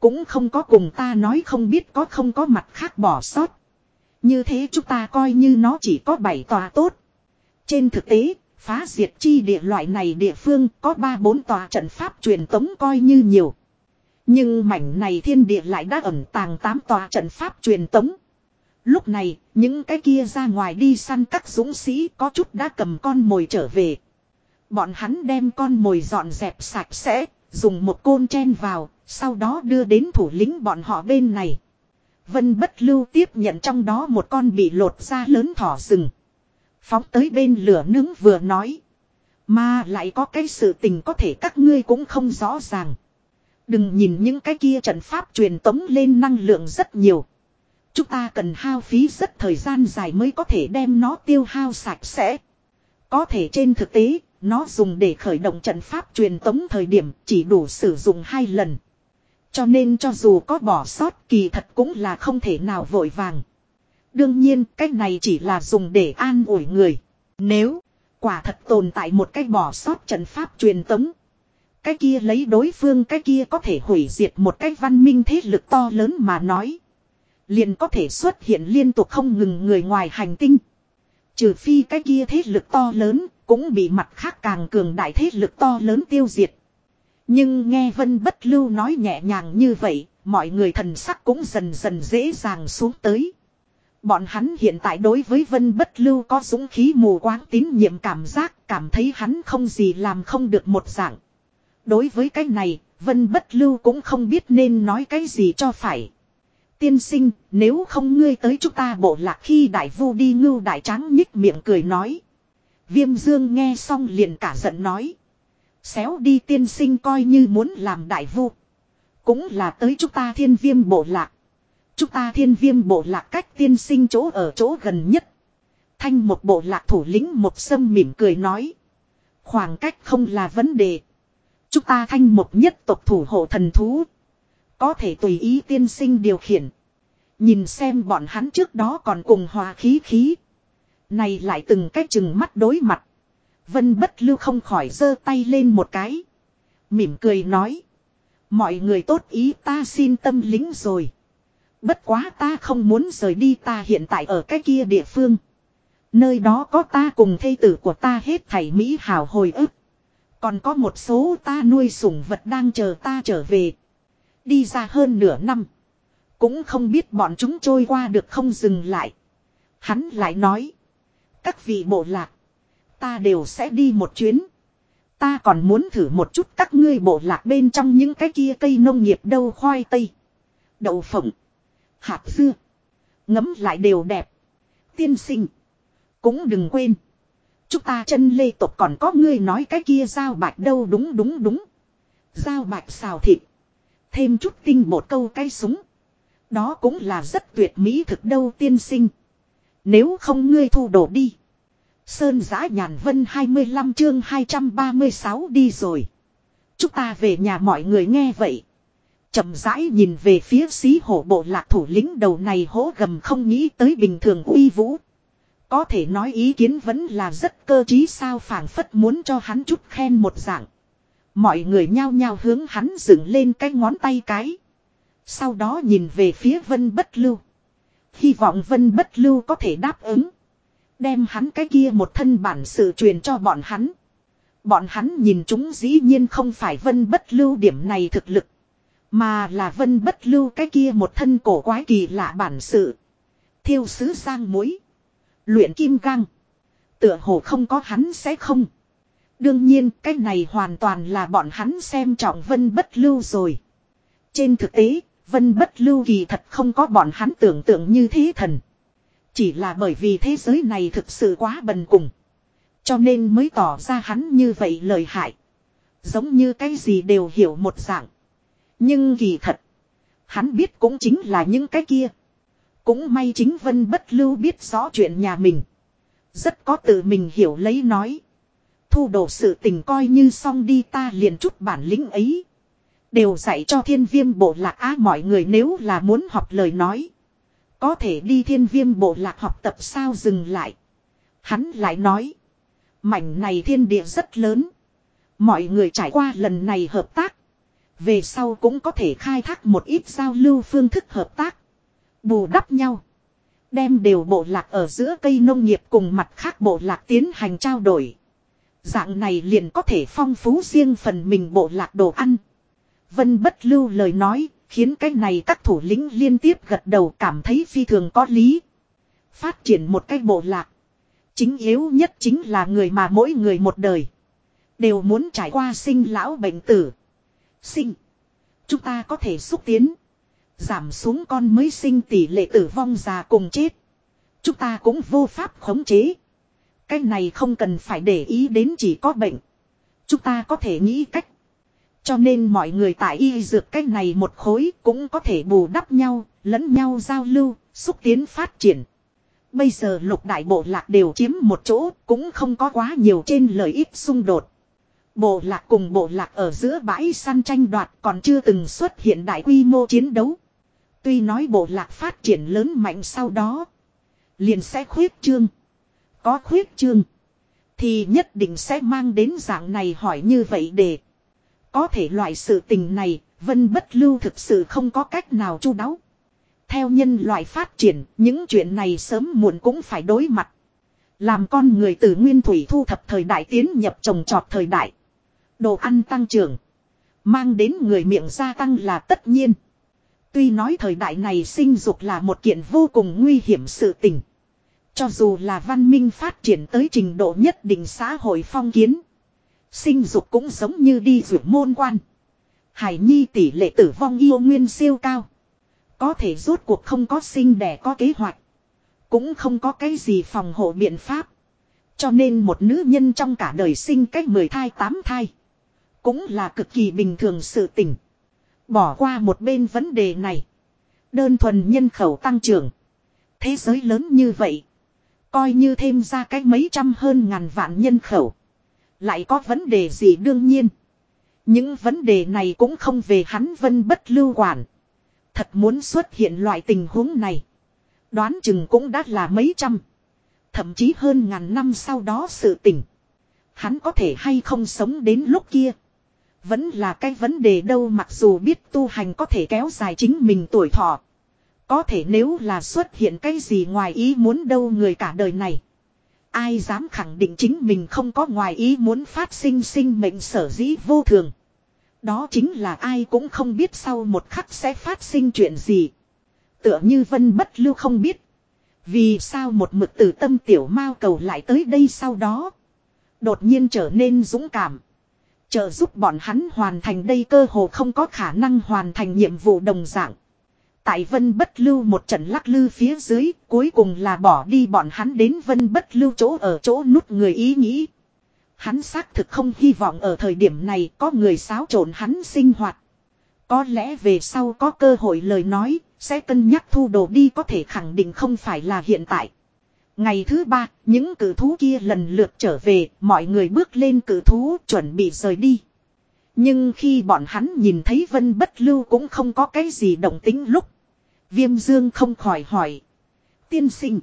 Cũng không có cùng ta nói không biết có không có mặt khác bỏ sót. Như thế chúng ta coi như nó chỉ có bảy tòa tốt. Trên thực tế, phá diệt chi địa loại này địa phương có ba bốn tòa trận pháp truyền tống coi như nhiều. Nhưng mảnh này thiên địa lại đã ẩn tàng tám tòa trận pháp truyền tống. Lúc này, những cái kia ra ngoài đi săn các dũng sĩ có chút đã cầm con mồi trở về. Bọn hắn đem con mồi dọn dẹp sạch sẽ, dùng một côn chen vào, sau đó đưa đến thủ lĩnh bọn họ bên này. Vân bất lưu tiếp nhận trong đó một con bị lột ra lớn thỏ rừng. Phóng tới bên lửa nướng vừa nói. Mà lại có cái sự tình có thể các ngươi cũng không rõ ràng. Đừng nhìn những cái kia trận pháp truyền tống lên năng lượng rất nhiều. Chúng ta cần hao phí rất thời gian dài mới có thể đem nó tiêu hao sạch sẽ. Có thể trên thực tế, nó dùng để khởi động trận pháp truyền tống thời điểm chỉ đủ sử dụng hai lần. Cho nên cho dù có bỏ sót kỳ thật cũng là không thể nào vội vàng. Đương nhiên cách này chỉ là dùng để an ủi người. Nếu quả thật tồn tại một cái bỏ sót trận pháp truyền tống. Cái kia lấy đối phương cái kia có thể hủy diệt một cái văn minh thế lực to lớn mà nói. Liền có thể xuất hiện liên tục không ngừng người ngoài hành tinh. Trừ phi cái kia thế lực to lớn cũng bị mặt khác càng cường đại thế lực to lớn tiêu diệt. Nhưng nghe Vân Bất Lưu nói nhẹ nhàng như vậy, mọi người thần sắc cũng dần dần dễ dàng xuống tới. Bọn hắn hiện tại đối với Vân Bất Lưu có dũng khí mù quáng tín nhiệm cảm giác, cảm thấy hắn không gì làm không được một dạng. Đối với cái này, Vân Bất Lưu cũng không biết nên nói cái gì cho phải. Tiên sinh, nếu không ngươi tới chúng ta bộ lạc khi đại vu đi ngưu đại tráng nhích miệng cười nói. Viêm dương nghe xong liền cả giận nói. Xéo đi tiên sinh coi như muốn làm đại vu. Cũng là tới chúng ta thiên viêm bộ lạc. Chúng ta thiên viêm bộ lạc cách tiên sinh chỗ ở chỗ gần nhất. Thanh một bộ lạc thủ lĩnh một sâm mỉm cười nói. Khoảng cách không là vấn đề. Chúng ta thanh một nhất tộc thủ hộ thần thú. Có thể tùy ý tiên sinh điều khiển. Nhìn xem bọn hắn trước đó còn cùng hòa khí khí. Này lại từng cái chừng mắt đối mặt. Vân bất lưu không khỏi giơ tay lên một cái. Mỉm cười nói. Mọi người tốt ý ta xin tâm lính rồi. Bất quá ta không muốn rời đi ta hiện tại ở cái kia địa phương. Nơi đó có ta cùng thây tử của ta hết thảy Mỹ hào hồi ức. Còn có một số ta nuôi sủng vật đang chờ ta trở về. Đi ra hơn nửa năm. Cũng không biết bọn chúng trôi qua được không dừng lại. Hắn lại nói. Các vị bộ lạc. Ta đều sẽ đi một chuyến. Ta còn muốn thử một chút các ngươi bộ lạc bên trong những cái kia cây nông nghiệp đâu khoai tây. Đậu phộng. Hạt dưa. Ngấm lại đều đẹp. Tiên sinh. Cũng đừng quên. Chúng ta chân lê tộc còn có ngươi nói cái kia giao bạch đâu đúng đúng đúng. Giao bạch xào thịt. Thêm chút tinh bột câu cái súng. Đó cũng là rất tuyệt mỹ thực đâu tiên sinh. Nếu không ngươi thu đổ đi. Sơn giã nhàn vân 25 chương 236 đi rồi. Chúng ta về nhà mọi người nghe vậy. chậm rãi nhìn về phía xí hổ bộ lạc thủ lĩnh đầu này hố gầm không nghĩ tới bình thường uy vũ. Có thể nói ý kiến vẫn là rất cơ trí sao phảng phất muốn cho hắn chút khen một dạng. Mọi người nhao nhao hướng hắn dựng lên cái ngón tay cái. Sau đó nhìn về phía vân bất lưu. Hy vọng vân bất lưu có thể đáp ứng. Đem hắn cái kia một thân bản sự truyền cho bọn hắn. Bọn hắn nhìn chúng dĩ nhiên không phải vân bất lưu điểm này thực lực. Mà là vân bất lưu cái kia một thân cổ quái kỳ lạ bản sự. Thiêu sứ sang muối. Luyện kim cang. Tựa hồ không có hắn sẽ không. Đương nhiên cái này hoàn toàn là bọn hắn xem trọng vân bất lưu rồi. Trên thực tế, vân bất lưu kỳ thật không có bọn hắn tưởng tượng như thế thần. Chỉ là bởi vì thế giới này thực sự quá bần cùng. Cho nên mới tỏ ra hắn như vậy lời hại. Giống như cái gì đều hiểu một dạng. Nhưng kỳ thật. Hắn biết cũng chính là những cái kia. Cũng may chính Vân Bất Lưu biết rõ chuyện nhà mình. Rất có tự mình hiểu lấy nói. Thu đồ sự tình coi như xong đi ta liền chút bản lĩnh ấy. Đều dạy cho thiên viêm bộ lạc á mọi người nếu là muốn học lời nói. Có thể đi thiên viêm bộ lạc học tập sao dừng lại. Hắn lại nói. Mảnh này thiên địa rất lớn. Mọi người trải qua lần này hợp tác. Về sau cũng có thể khai thác một ít giao lưu phương thức hợp tác. Bù đắp nhau. Đem đều bộ lạc ở giữa cây nông nghiệp cùng mặt khác bộ lạc tiến hành trao đổi. Dạng này liền có thể phong phú riêng phần mình bộ lạc đồ ăn. Vân bất lưu lời nói, khiến cái này các thủ lĩnh liên tiếp gật đầu cảm thấy phi thường có lý. Phát triển một cái bộ lạc. Chính yếu nhất chính là người mà mỗi người một đời. Đều muốn trải qua sinh lão bệnh tử. Sinh. Chúng ta có thể xúc tiến. Giảm xuống con mới sinh tỷ lệ tử vong già cùng chết. Chúng ta cũng vô pháp khống chế. Cái này không cần phải để ý đến chỉ có bệnh. Chúng ta có thể nghĩ cách. Cho nên mọi người tại y dược cái này một khối cũng có thể bù đắp nhau, lẫn nhau giao lưu, xúc tiến phát triển. Bây giờ lục đại bộ lạc đều chiếm một chỗ, cũng không có quá nhiều trên lợi ích xung đột. Bộ lạc cùng bộ lạc ở giữa bãi săn tranh đoạt còn chưa từng xuất hiện đại quy mô chiến đấu. Tuy nói bộ lạc phát triển lớn mạnh sau đó, liền sẽ khuyết trương. Có khuyết trương, thì nhất định sẽ mang đến dạng này hỏi như vậy để. Có thể loại sự tình này, vân bất lưu thực sự không có cách nào chu đáo. Theo nhân loại phát triển, những chuyện này sớm muộn cũng phải đối mặt. Làm con người từ nguyên thủy thu thập thời đại tiến nhập trồng trọt thời đại. Đồ ăn tăng trưởng. Mang đến người miệng gia tăng là tất nhiên. Tuy nói thời đại này sinh dục là một kiện vô cùng nguy hiểm sự tình. Cho dù là văn minh phát triển tới trình độ nhất định xã hội phong kiến. Sinh dục cũng giống như đi rượu môn quan. Hải nhi tỷ lệ tử vong yêu nguyên siêu cao. Có thể rốt cuộc không có sinh đẻ có kế hoạch. Cũng không có cái gì phòng hộ biện pháp. Cho nên một nữ nhân trong cả đời sinh cách mười thai, tám thai. Cũng là cực kỳ bình thường sự tình. Bỏ qua một bên vấn đề này. Đơn thuần nhân khẩu tăng trưởng. Thế giới lớn như vậy. Coi như thêm ra cách mấy trăm hơn ngàn vạn nhân khẩu. Lại có vấn đề gì đương nhiên. Những vấn đề này cũng không về hắn vân bất lưu quản. Thật muốn xuất hiện loại tình huống này. Đoán chừng cũng đã là mấy trăm. Thậm chí hơn ngàn năm sau đó sự tình. Hắn có thể hay không sống đến lúc kia. Vẫn là cái vấn đề đâu mặc dù biết tu hành có thể kéo dài chính mình tuổi thọ. Có thể nếu là xuất hiện cái gì ngoài ý muốn đâu người cả đời này. Ai dám khẳng định chính mình không có ngoài ý muốn phát sinh sinh mệnh sở dĩ vô thường. Đó chính là ai cũng không biết sau một khắc sẽ phát sinh chuyện gì. Tựa như vân bất lưu không biết. Vì sao một mực tử tâm tiểu mao cầu lại tới đây sau đó. Đột nhiên trở nên dũng cảm. Trợ giúp bọn hắn hoàn thành đây cơ hồ không có khả năng hoàn thành nhiệm vụ đồng dạng. Tại vân bất lưu một trận lắc lư phía dưới, cuối cùng là bỏ đi bọn hắn đến vân bất lưu chỗ ở chỗ nút người ý nghĩ. Hắn xác thực không hy vọng ở thời điểm này có người xáo trộn hắn sinh hoạt. Có lẽ về sau có cơ hội lời nói, sẽ cân nhắc thu đồ đi có thể khẳng định không phải là hiện tại. Ngày thứ ba, những cử thú kia lần lượt trở về, mọi người bước lên cử thú chuẩn bị rời đi. Nhưng khi bọn hắn nhìn thấy vân bất lưu cũng không có cái gì động tính lúc. Viêm dương không khỏi hỏi. Tiên sinh.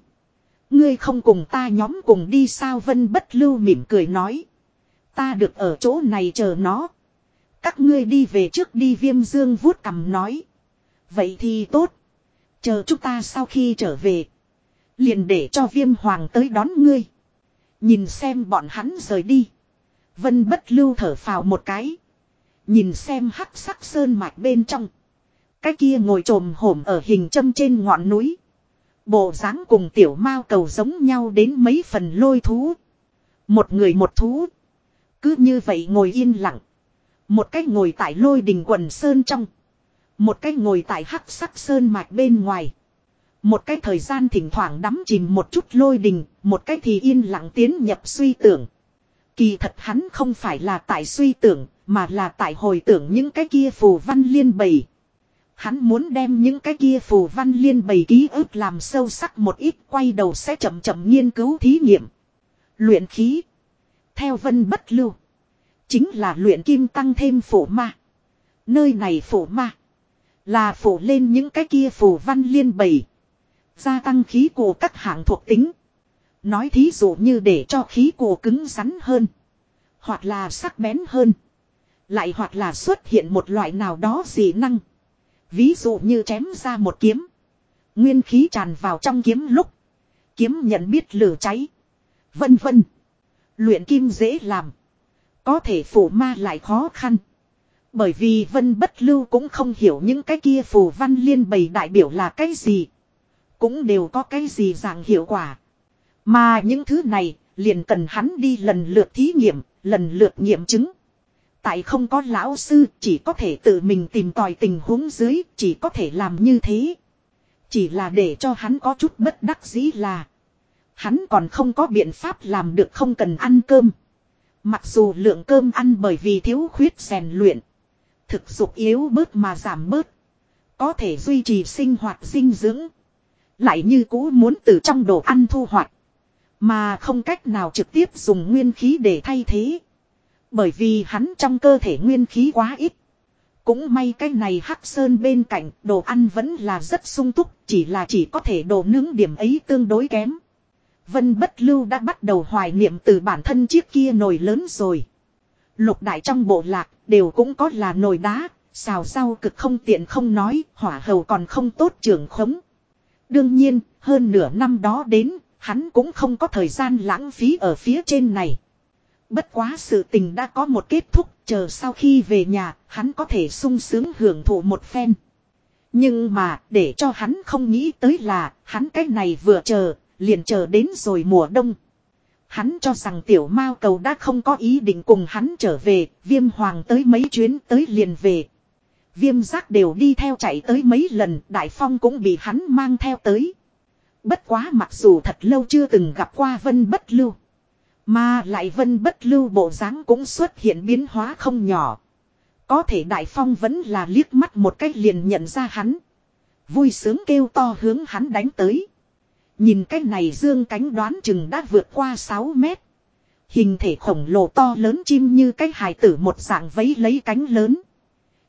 Ngươi không cùng ta nhóm cùng đi sao vân bất lưu mỉm cười nói. Ta được ở chỗ này chờ nó. Các ngươi đi về trước đi, viêm dương vuốt cằm nói. Vậy thì tốt. Chờ chúng ta sau khi trở về. Liền để cho viêm hoàng tới đón ngươi. Nhìn xem bọn hắn rời đi. Vân bất lưu thở phào một cái. Nhìn xem hắc sắc sơn mạch bên trong. Cái kia ngồi trồm hổm ở hình châm trên ngọn núi. Bộ dáng cùng tiểu mao cầu giống nhau đến mấy phần lôi thú. Một người một thú. Cứ như vậy ngồi yên lặng. Một cách ngồi tại lôi đình quần sơn trong. Một cách ngồi tại hắc sắc sơn mạch bên ngoài. Một cái thời gian thỉnh thoảng đắm chìm một chút lôi đình, một cái thì yên lặng tiến nhập suy tưởng. Kỳ thật hắn không phải là tại suy tưởng, mà là tại hồi tưởng những cái kia phù văn liên bày. Hắn muốn đem những cái kia phù văn liên bày ký ức làm sâu sắc một ít, quay đầu sẽ chậm chậm nghiên cứu thí nghiệm. Luyện khí. Theo vân bất lưu. Chính là luyện kim tăng thêm phổ ma. Nơi này phổ ma. Là phổ lên những cái kia phù văn liên bày. Gia tăng khí của các hạng thuộc tính. Nói thí dụ như để cho khí của cứng rắn hơn. Hoặc là sắc bén hơn. Lại hoặc là xuất hiện một loại nào đó dị năng. Ví dụ như chém ra một kiếm. Nguyên khí tràn vào trong kiếm lúc. Kiếm nhận biết lửa cháy. Vân vân. Luyện kim dễ làm. Có thể phủ ma lại khó khăn. Bởi vì vân bất lưu cũng không hiểu những cái kia phù văn liên bày đại biểu là cái gì. Cũng đều có cái gì dạng hiệu quả. Mà những thứ này liền cần hắn đi lần lượt thí nghiệm, lần lượt nghiệm chứng. Tại không có lão sư, chỉ có thể tự mình tìm tòi tình huống dưới, chỉ có thể làm như thế. Chỉ là để cho hắn có chút bất đắc dĩ là. Hắn còn không có biện pháp làm được không cần ăn cơm. Mặc dù lượng cơm ăn bởi vì thiếu khuyết rèn luyện. Thực dục yếu bớt mà giảm bớt. Có thể duy trì sinh hoạt dinh dưỡng. Lại như cũ muốn từ trong đồ ăn thu hoạch. Mà không cách nào trực tiếp dùng nguyên khí để thay thế. Bởi vì hắn trong cơ thể nguyên khí quá ít. Cũng may cái này hắc sơn bên cạnh đồ ăn vẫn là rất sung túc. Chỉ là chỉ có thể đồ nướng điểm ấy tương đối kém. Vân bất lưu đã bắt đầu hoài niệm từ bản thân chiếc kia nồi lớn rồi. Lục đại trong bộ lạc đều cũng có là nồi đá, xào rau cực không tiện không nói, hỏa hầu còn không tốt trưởng khống. Đương nhiên, hơn nửa năm đó đến, hắn cũng không có thời gian lãng phí ở phía trên này. Bất quá sự tình đã có một kết thúc, chờ sau khi về nhà, hắn có thể sung sướng hưởng thụ một phen. Nhưng mà, để cho hắn không nghĩ tới là, hắn cái này vừa chờ, liền chờ đến rồi mùa đông. Hắn cho rằng tiểu mao cầu đã không có ý định cùng hắn trở về, viêm hoàng tới mấy chuyến tới liền về. Viêm giác đều đi theo chạy tới mấy lần, đại phong cũng bị hắn mang theo tới. Bất quá mặc dù thật lâu chưa từng gặp qua vân bất lưu. Mà lại vân bất lưu bộ dáng cũng xuất hiện biến hóa không nhỏ. Có thể đại phong vẫn là liếc mắt một cách liền nhận ra hắn. Vui sướng kêu to hướng hắn đánh tới. Nhìn cái này dương cánh đoán chừng đã vượt qua 6 mét. Hình thể khổng lồ to lớn chim như cái hài tử một dạng vấy lấy cánh lớn.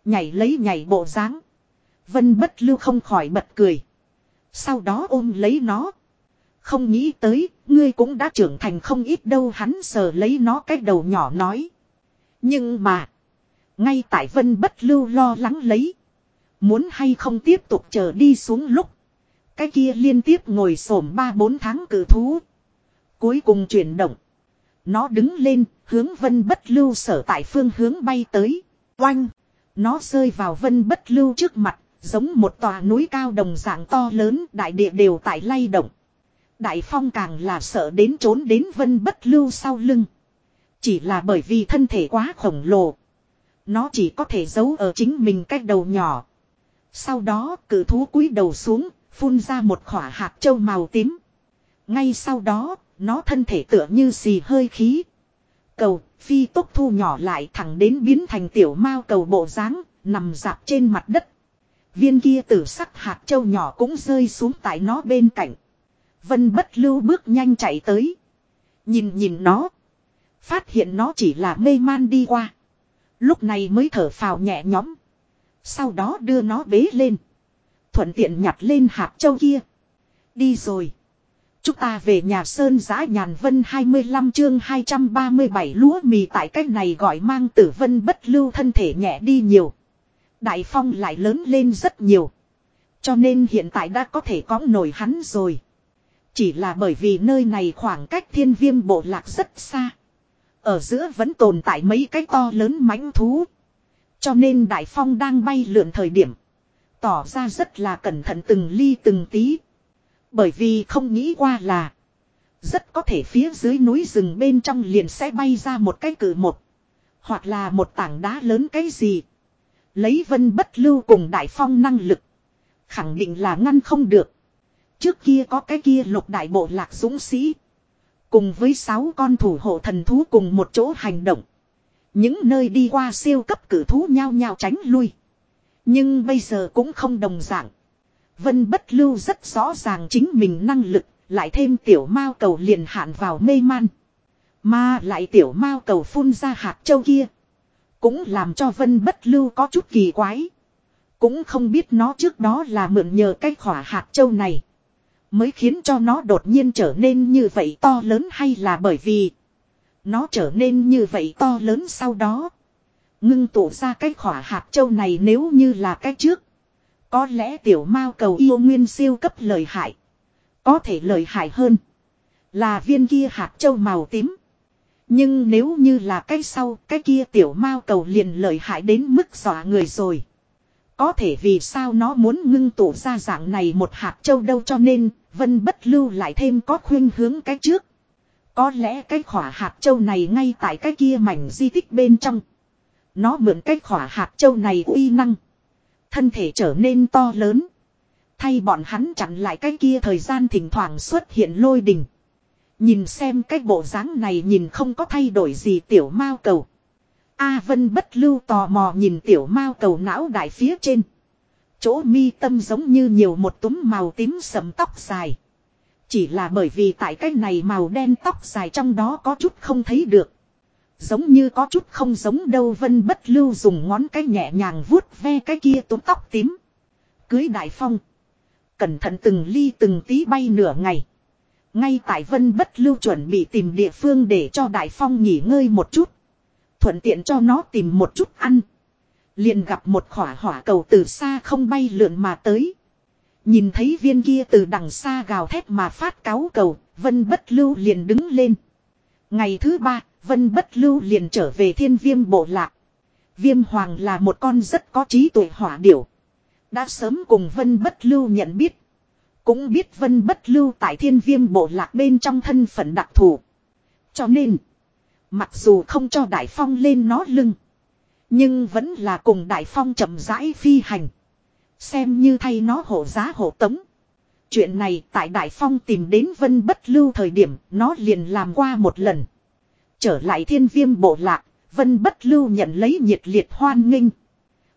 Nhảy lấy nhảy bộ dáng Vân bất lưu không khỏi bật cười. Sau đó ôm lấy nó. Không nghĩ tới, ngươi cũng đã trưởng thành không ít đâu hắn sờ lấy nó cái đầu nhỏ nói. Nhưng mà, ngay tại vân bất lưu lo lắng lấy. Muốn hay không tiếp tục chờ đi xuống lúc. Cái kia liên tiếp ngồi xổm ba bốn tháng cử thú. Cuối cùng chuyển động. Nó đứng lên, hướng vân bất lưu sở tại phương hướng bay tới. Oanh! Nó rơi vào vân bất lưu trước mặt, giống một tòa núi cao đồng dạng to lớn, đại địa đều tại lay động. Đại phong càng là sợ đến trốn đến vân bất lưu sau lưng. Chỉ là bởi vì thân thể quá khổng lồ. Nó chỉ có thể giấu ở chính mình cách đầu nhỏ. Sau đó cử thú cúi đầu xuống, phun ra một khỏa hạt châu màu tím. Ngay sau đó, nó thân thể tựa như xì hơi khí. Cầu, phi tốc thu nhỏ lại thẳng đến biến thành tiểu mao cầu bộ dáng nằm dạp trên mặt đất. Viên kia tử sắc hạt châu nhỏ cũng rơi xuống tại nó bên cạnh. Vân bất lưu bước nhanh chạy tới. Nhìn nhìn nó. Phát hiện nó chỉ là mê man đi qua. Lúc này mới thở phào nhẹ nhõm. Sau đó đưa nó bế lên. Thuận tiện nhặt lên hạt châu kia. Đi rồi. Chúng ta về nhà Sơn giã nhàn vân 25 chương 237 lúa mì tại cách này gọi mang tử vân bất lưu thân thể nhẹ đi nhiều. Đại phong lại lớn lên rất nhiều. Cho nên hiện tại đã có thể có nổi hắn rồi. Chỉ là bởi vì nơi này khoảng cách thiên viêm bộ lạc rất xa. Ở giữa vẫn tồn tại mấy cái to lớn mãnh thú. Cho nên Đại Phong đang bay lượn thời điểm. Tỏ ra rất là cẩn thận từng ly từng tí. Bởi vì không nghĩ qua là. Rất có thể phía dưới núi rừng bên trong liền sẽ bay ra một cái cử một. Hoặc là một tảng đá lớn cái gì. Lấy vân bất lưu cùng đại phong năng lực. Khẳng định là ngăn không được. Trước kia có cái kia lục đại bộ lạc dũng sĩ. Cùng với sáu con thủ hộ thần thú cùng một chỗ hành động. Những nơi đi qua siêu cấp cử thú nhao nhao tránh lui. Nhưng bây giờ cũng không đồng dạng. Vân bất lưu rất rõ ràng chính mình năng lực, lại thêm tiểu mao cầu liền hạn vào mê man. Mà lại tiểu mao cầu phun ra hạt châu kia. Cũng làm cho vân bất lưu có chút kỳ quái. Cũng không biết nó trước đó là mượn nhờ cái khỏa hạt châu này. Mới khiến cho nó đột nhiên trở nên như vậy to lớn hay là bởi vì. Nó trở nên như vậy to lớn sau đó. Ngưng tụ ra cái khỏa hạt châu này nếu như là cái trước. Có lẽ tiểu mao cầu yêu nguyên siêu cấp lợi hại. Có thể lợi hại hơn. Là viên kia hạt châu màu tím. Nhưng nếu như là cái sau, cái kia tiểu mao cầu liền lợi hại đến mức dọa người rồi. Có thể vì sao nó muốn ngưng tụ ra dạng này một hạt châu đâu cho nên, vân bất lưu lại thêm có khuyên hướng cái trước. Có lẽ cái khỏa hạt châu này ngay tại cái kia mảnh di tích bên trong. Nó mượn cái khỏa hạt châu này uy năng. Thân thể trở nên to lớn. Thay bọn hắn chặn lại cái kia thời gian thỉnh thoảng xuất hiện lôi đình. Nhìn xem cái bộ dáng này nhìn không có thay đổi gì tiểu mao cầu. A Vân bất lưu tò mò nhìn tiểu mao cầu não đại phía trên. Chỗ mi tâm giống như nhiều một túm màu tím sầm tóc dài. Chỉ là bởi vì tại cái này màu đen tóc dài trong đó có chút không thấy được. Giống như có chút không giống đâu, Vân bất lưu dùng ngón cái nhẹ nhàng vuốt ve cái kia túm tóc tím. Cưới đại phong. Cẩn thận từng ly từng tí bay nửa ngày. Ngay tại Vân bất lưu chuẩn bị tìm địa phương để cho đại phong nghỉ ngơi một chút. Thuận tiện cho nó tìm một chút ăn. Liền gặp một khỏa hỏa cầu từ xa không bay lượn mà tới. Nhìn thấy viên kia từ đằng xa gào thét mà phát cáo cầu, Vân Bất Lưu liền đứng lên. Ngày thứ ba, Vân Bất Lưu liền trở về thiên viêm bộ lạc. Viêm Hoàng là một con rất có trí tuệ hỏa điểu. Đã sớm cùng Vân Bất Lưu nhận biết. Cũng biết Vân Bất Lưu tại thiên viêm bộ lạc bên trong thân phận đặc thù. Cho nên, mặc dù không cho Đại Phong lên nó lưng. Nhưng vẫn là cùng Đại Phong chậm rãi phi hành. Xem như thay nó hộ giá hộ tống. Chuyện này tại Đại Phong tìm đến Vân Bất Lưu thời điểm nó liền làm qua một lần. Trở lại thiên viêm bộ lạc, Vân Bất Lưu nhận lấy nhiệt liệt hoan nghênh.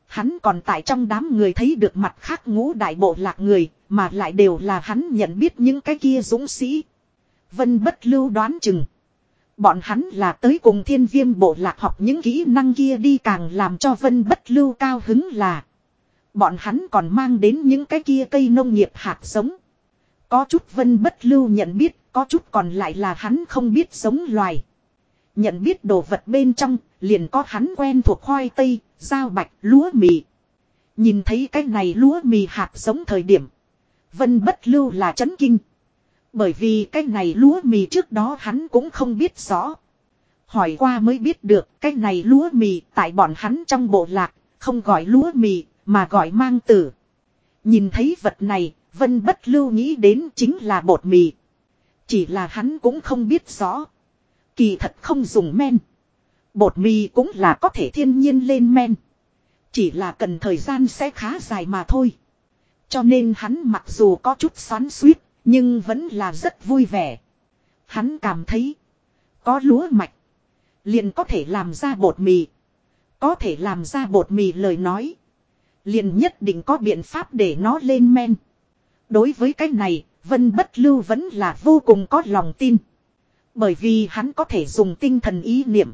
Hắn còn tại trong đám người thấy được mặt khác ngũ đại bộ lạc người, mà lại đều là hắn nhận biết những cái kia dũng sĩ. Vân Bất Lưu đoán chừng. Bọn hắn là tới cùng thiên viêm bộ lạc học những kỹ năng kia đi càng làm cho Vân Bất Lưu cao hứng là. Bọn hắn còn mang đến những cái kia cây nông nghiệp hạt giống. Có chút Vân Bất Lưu nhận biết, có chút còn lại là hắn không biết giống loài. Nhận biết đồ vật bên trong, liền có hắn quen thuộc khoai tây, dao bạch, lúa mì. Nhìn thấy cái này lúa mì hạt giống thời điểm. Vân bất lưu là chấn kinh. Bởi vì cái này lúa mì trước đó hắn cũng không biết rõ. Hỏi qua mới biết được cái này lúa mì tại bọn hắn trong bộ lạc, không gọi lúa mì, mà gọi mang tử. Nhìn thấy vật này, Vân bất lưu nghĩ đến chính là bột mì. Chỉ là hắn cũng không biết rõ. Kỳ thật không dùng men. Bột mì cũng là có thể thiên nhiên lên men. Chỉ là cần thời gian sẽ khá dài mà thôi. Cho nên hắn mặc dù có chút xoắn suýt, nhưng vẫn là rất vui vẻ. Hắn cảm thấy, có lúa mạch, liền có thể làm ra bột mì. Có thể làm ra bột mì lời nói. Liền nhất định có biện pháp để nó lên men. Đối với cái này, Vân Bất Lưu vẫn là vô cùng có lòng tin. Bởi vì hắn có thể dùng tinh thần ý niệm.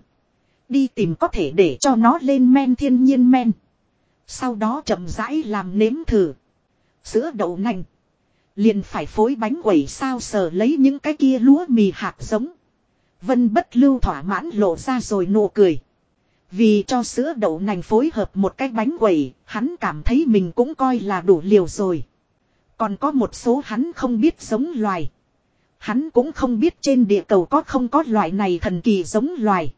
Đi tìm có thể để cho nó lên men thiên nhiên men. Sau đó chậm rãi làm nếm thử. Sữa đậu nành. Liền phải phối bánh quẩy sao sờ lấy những cái kia lúa mì hạt giống. Vân bất lưu thỏa mãn lộ ra rồi nụ cười. Vì cho sữa đậu nành phối hợp một cái bánh quẩy, hắn cảm thấy mình cũng coi là đủ liều rồi. Còn có một số hắn không biết giống loài. Hắn cũng không biết trên địa cầu có không có loại này thần kỳ giống loài.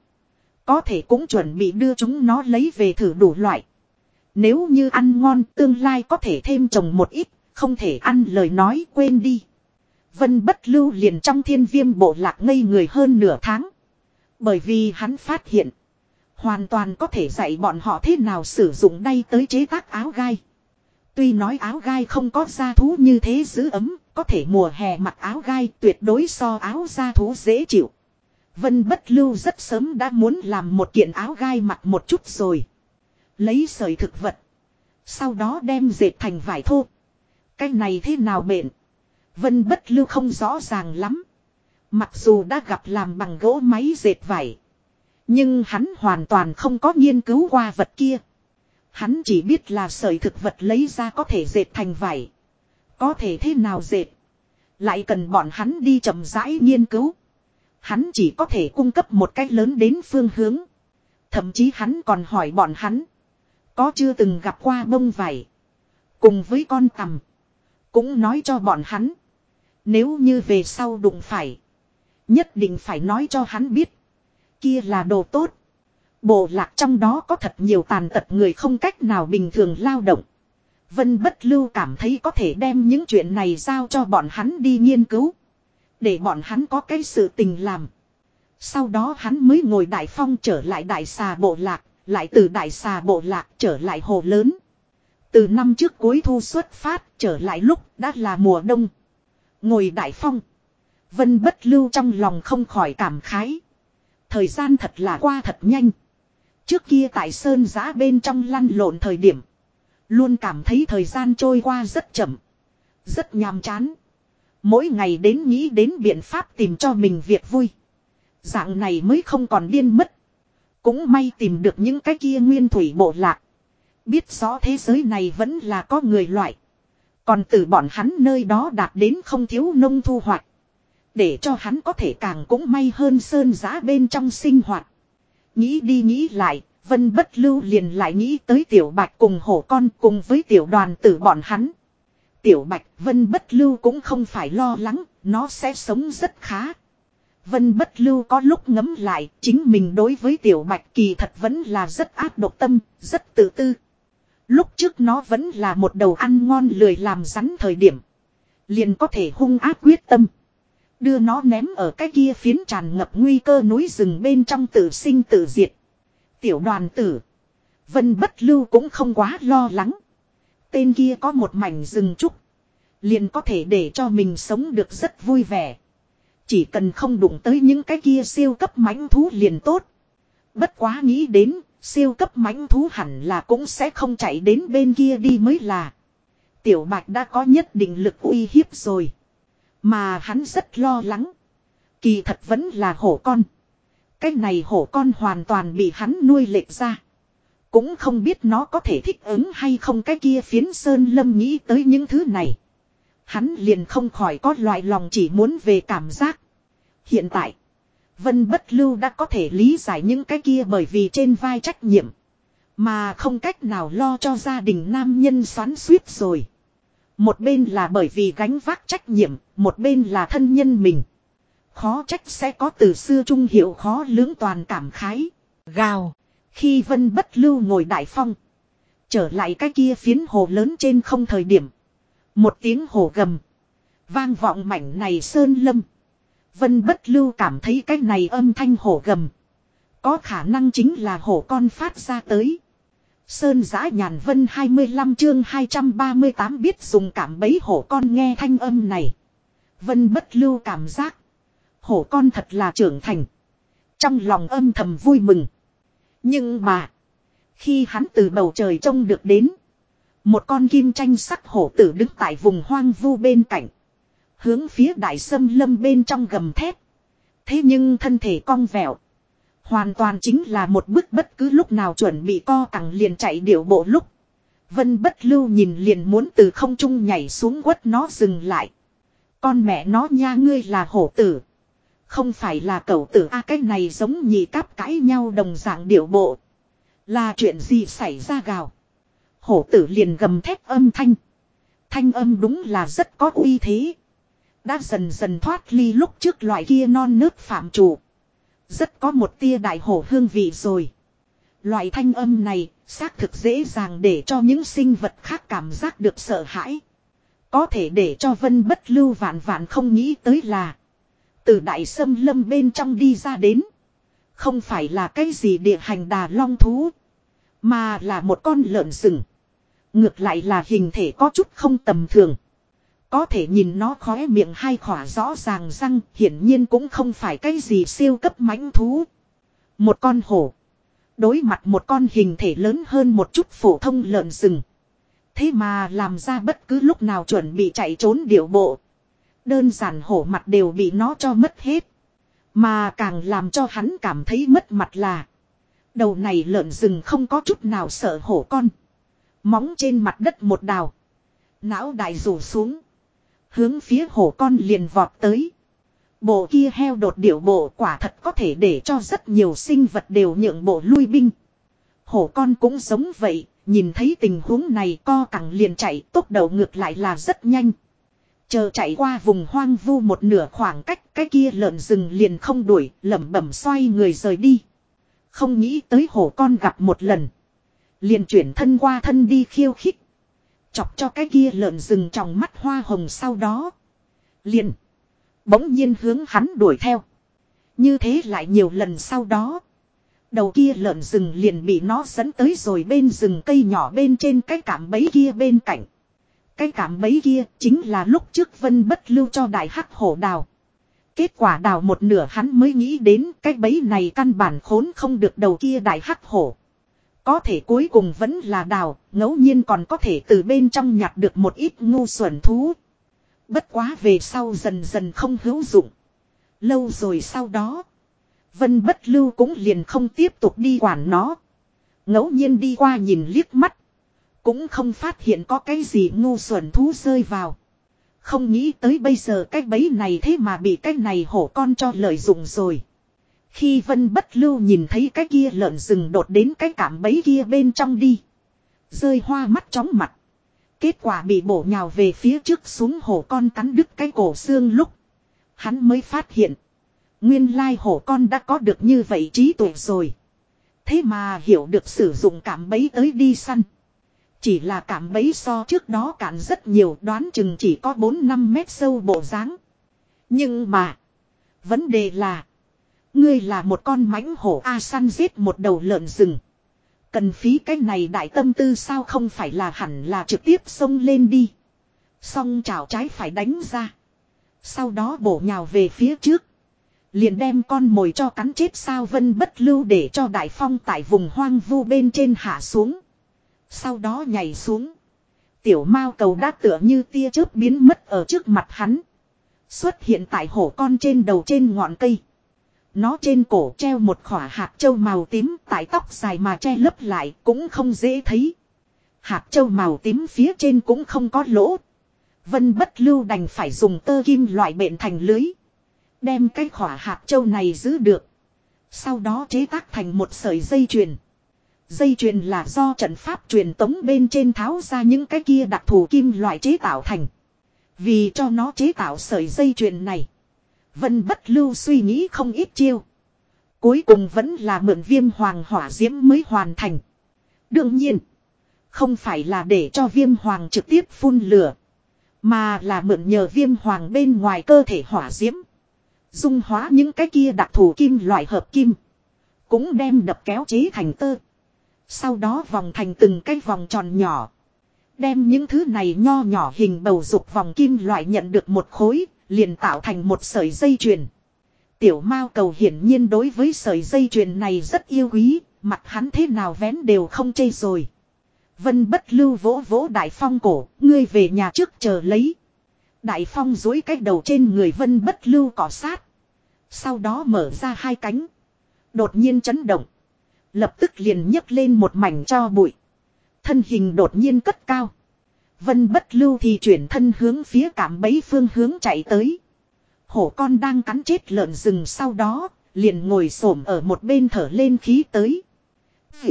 Có thể cũng chuẩn bị đưa chúng nó lấy về thử đủ loại. Nếu như ăn ngon tương lai có thể thêm trồng một ít, không thể ăn lời nói quên đi. Vân bất lưu liền trong thiên viêm bộ lạc ngây người hơn nửa tháng. Bởi vì hắn phát hiện, hoàn toàn có thể dạy bọn họ thế nào sử dụng đây tới chế tác áo gai. Tuy nói áo gai không có da thú như thế giữ ấm, có thể mùa hè mặc áo gai tuyệt đối so áo da thú dễ chịu. Vân bất lưu rất sớm đã muốn làm một kiện áo gai mặc một chút rồi. Lấy sợi thực vật. Sau đó đem dệt thành vải thô. Cái này thế nào bệnh? Vân bất lưu không rõ ràng lắm. Mặc dù đã gặp làm bằng gỗ máy dệt vải. Nhưng hắn hoàn toàn không có nghiên cứu qua vật kia. Hắn chỉ biết là sợi thực vật lấy ra có thể dệt thành vải. Có thể thế nào dệt. Lại cần bọn hắn đi chậm rãi nghiên cứu. Hắn chỉ có thể cung cấp một cách lớn đến phương hướng. Thậm chí hắn còn hỏi bọn hắn. Có chưa từng gặp qua bông vải. Cùng với con tằm. Cũng nói cho bọn hắn. Nếu như về sau đụng phải. Nhất định phải nói cho hắn biết. Kia là đồ tốt. Bộ lạc trong đó có thật nhiều tàn tật người không cách nào bình thường lao động. Vân bất lưu cảm thấy có thể đem những chuyện này giao cho bọn hắn đi nghiên cứu. Để bọn hắn có cái sự tình làm. Sau đó hắn mới ngồi đại phong trở lại đại xà bộ lạc, lại từ đại xà bộ lạc trở lại hồ lớn. Từ năm trước cuối thu xuất phát trở lại lúc đã là mùa đông. Ngồi đại phong. Vân bất lưu trong lòng không khỏi cảm khái. Thời gian thật là qua thật nhanh. Trước kia tại sơn giã bên trong lăn lộn thời điểm. Luôn cảm thấy thời gian trôi qua rất chậm. Rất nhàm chán. Mỗi ngày đến nghĩ đến biện pháp tìm cho mình việc vui. Dạng này mới không còn điên mất. Cũng may tìm được những cái kia nguyên thủy bộ lạc. Biết rõ thế giới này vẫn là có người loại. Còn từ bọn hắn nơi đó đạt đến không thiếu nông thu hoạch. Để cho hắn có thể càng cũng may hơn sơn giá bên trong sinh hoạt. Nghĩ đi nghĩ lại, Vân bất lưu liền lại nghĩ tới tiểu bạch cùng hổ con cùng với tiểu đoàn tử bọn hắn. Tiểu bạch, vân bất lưu cũng không phải lo lắng, nó sẽ sống rất khá. Vân bất lưu có lúc ngấm lại, chính mình đối với tiểu bạch kỳ thật vẫn là rất ác độc tâm, rất tự tư. Lúc trước nó vẫn là một đầu ăn ngon lười làm rắn thời điểm. Liền có thể hung ác quyết tâm. Đưa nó ném ở cái kia phiến tràn ngập nguy cơ núi rừng bên trong tự sinh tự diệt. Tiểu đoàn tử. Vân bất lưu cũng không quá lo lắng. Tên kia có một mảnh rừng trúc. Liền có thể để cho mình sống được rất vui vẻ. Chỉ cần không đụng tới những cái kia siêu cấp mãnh thú liền tốt. Bất quá nghĩ đến, siêu cấp mãnh thú hẳn là cũng sẽ không chạy đến bên kia đi mới là. Tiểu bạch đã có nhất định lực uy hiếp rồi. Mà hắn rất lo lắng. Kỳ thật vẫn là hổ con. Cái này hổ con hoàn toàn bị hắn nuôi lệch ra. Cũng không biết nó có thể thích ứng hay không cái kia phiến sơn lâm nghĩ tới những thứ này. Hắn liền không khỏi có loại lòng chỉ muốn về cảm giác. Hiện tại, Vân Bất Lưu đã có thể lý giải những cái kia bởi vì trên vai trách nhiệm. Mà không cách nào lo cho gia đình nam nhân xoắn suýt rồi. Một bên là bởi vì gánh vác trách nhiệm, một bên là thân nhân mình. Khó trách sẽ có từ xưa trung hiệu khó lưỡng toàn cảm khái. Gào. Khi Vân Bất Lưu ngồi đại phong. Trở lại cái kia phiến hồ lớn trên không thời điểm. Một tiếng hồ gầm. Vang vọng mảnh này sơn lâm. Vân Bất Lưu cảm thấy cái này âm thanh hổ gầm. Có khả năng chính là hổ con phát ra tới. Sơn giã nhàn vân 25 chương 238 biết dùng cảm bấy hổ con nghe thanh âm này. Vân bất lưu cảm giác. Hổ con thật là trưởng thành. Trong lòng âm thầm vui mừng. Nhưng mà. Khi hắn từ bầu trời trông được đến. Một con kim tranh sắc hổ tử đứng tại vùng hoang vu bên cạnh. Hướng phía đại sâm lâm bên trong gầm thép. Thế nhưng thân thể cong vẹo. Hoàn toàn chính là một bước bất cứ lúc nào chuẩn bị co cẳng liền chạy điệu bộ lúc. Vân bất lưu nhìn liền muốn từ không trung nhảy xuống quất nó dừng lại. Con mẹ nó nha ngươi là hổ tử. Không phải là cậu tử a, cái này giống nhị cáp cãi nhau đồng dạng điệu bộ. Là chuyện gì xảy ra gào. Hổ tử liền gầm thép âm thanh. Thanh âm đúng là rất có uy thế. Đã dần dần thoát ly lúc trước loại kia non nước phạm chủ. Rất có một tia đại hổ hương vị rồi. Loại thanh âm này, xác thực dễ dàng để cho những sinh vật khác cảm giác được sợ hãi. Có thể để cho vân bất lưu vạn vạn không nghĩ tới là. Từ đại sâm lâm bên trong đi ra đến. Không phải là cái gì địa hành đà long thú. Mà là một con lợn rừng. Ngược lại là hình thể có chút không tầm thường. Có thể nhìn nó khóe miệng hai khỏa rõ ràng răng, hiển nhiên cũng không phải cái gì siêu cấp mãnh thú. Một con hổ. Đối mặt một con hình thể lớn hơn một chút phổ thông lợn rừng. Thế mà làm ra bất cứ lúc nào chuẩn bị chạy trốn điệu bộ. Đơn giản hổ mặt đều bị nó cho mất hết. Mà càng làm cho hắn cảm thấy mất mặt là. Đầu này lợn rừng không có chút nào sợ hổ con. Móng trên mặt đất một đào. Não đại rủ xuống. Hướng phía hổ con liền vọt tới. Bộ kia heo đột điệu bộ quả thật có thể để cho rất nhiều sinh vật đều nhượng bộ lui binh. Hổ con cũng giống vậy, nhìn thấy tình huống này co cẳng liền chạy tốc độ ngược lại là rất nhanh. Chờ chạy qua vùng hoang vu một nửa khoảng cách cái kia lợn rừng liền không đuổi, lẩm bẩm xoay người rời đi. Không nghĩ tới hổ con gặp một lần. Liền chuyển thân qua thân đi khiêu khích. Chọc cho cái kia lợn rừng trong mắt hoa hồng sau đó. Liền. Bỗng nhiên hướng hắn đuổi theo. Như thế lại nhiều lần sau đó. Đầu kia lợn rừng liền bị nó dẫn tới rồi bên rừng cây nhỏ bên trên cái cảm bấy kia bên cạnh. Cái cảm bấy kia chính là lúc trước vân bất lưu cho đại hắc hổ đào. Kết quả đào một nửa hắn mới nghĩ đến cái bấy này căn bản khốn không được đầu kia đại hắc hổ. Có thể cuối cùng vẫn là đào, ngẫu nhiên còn có thể từ bên trong nhặt được một ít ngu xuẩn thú. Bất quá về sau dần dần không hữu dụng. Lâu rồi sau đó. Vân bất lưu cũng liền không tiếp tục đi quản nó. ngẫu nhiên đi qua nhìn liếc mắt. Cũng không phát hiện có cái gì ngu xuẩn thú rơi vào. Không nghĩ tới bây giờ cái bấy này thế mà bị cái này hổ con cho lợi dụng rồi. Khi vân bất lưu nhìn thấy cái kia lợn rừng đột đến cái cảm bấy kia bên trong đi. Rơi hoa mắt chóng mặt. Kết quả bị bổ nhào về phía trước xuống hổ con cắn đứt cái cổ xương lúc. Hắn mới phát hiện. Nguyên lai hổ con đã có được như vậy trí tuệ rồi. Thế mà hiểu được sử dụng cảm bấy tới đi săn. Chỉ là cảm bấy so trước đó cạn rất nhiều, đoán chừng chỉ có 4-5 mét sâu bộ dáng Nhưng mà. Vấn đề là. Ngươi là một con mãnh hổ A săn giết một đầu lợn rừng. Cần phí cái này đại tâm tư sao không phải là hẳn là trực tiếp xông lên đi. Xong chảo trái phải đánh ra. Sau đó bổ nhào về phía trước. Liền đem con mồi cho cắn chết sao vân bất lưu để cho đại phong tại vùng hoang vu bên trên hạ xuống. Sau đó nhảy xuống. Tiểu mao cầu đã tựa như tia chớp biến mất ở trước mặt hắn. Xuất hiện tại hổ con trên đầu trên ngọn cây. Nó trên cổ treo một khỏa hạt châu màu tím tại tóc dài mà che lấp lại cũng không dễ thấy. Hạt châu màu tím phía trên cũng không có lỗ. Vân bất lưu đành phải dùng tơ kim loại bện thành lưới. Đem cái khỏa hạt châu này giữ được. Sau đó chế tác thành một sợi dây chuyền. Dây chuyền là do trận pháp truyền tống bên trên tháo ra những cái kia đặc thù kim loại chế tạo thành. Vì cho nó chế tạo sợi dây chuyền này. Vân bất lưu suy nghĩ không ít chiêu. Cuối cùng vẫn là mượn viêm hoàng hỏa diễm mới hoàn thành. Đương nhiên. Không phải là để cho viêm hoàng trực tiếp phun lửa. Mà là mượn nhờ viêm hoàng bên ngoài cơ thể hỏa diễm. Dung hóa những cái kia đặc thù kim loại hợp kim. Cũng đem đập kéo chế thành tơ. Sau đó vòng thành từng cái vòng tròn nhỏ. Đem những thứ này nho nhỏ hình bầu dục vòng kim loại nhận được một khối, liền tạo thành một sợi dây chuyền. Tiểu mao cầu hiển nhiên đối với sợi dây chuyền này rất yêu quý, mặt hắn thế nào vén đều không chê rồi. Vân bất lưu vỗ vỗ đại phong cổ, ngươi về nhà trước chờ lấy. Đại phong dối cái đầu trên người vân bất lưu cỏ sát. Sau đó mở ra hai cánh. Đột nhiên chấn động. Lập tức liền nhấc lên một mảnh cho bụi. Thân hình đột nhiên cất cao. Vân bất lưu thì chuyển thân hướng phía cảm bấy phương hướng chạy tới. Hổ con đang cắn chết lợn rừng sau đó, liền ngồi xổm ở một bên thở lên khí tới.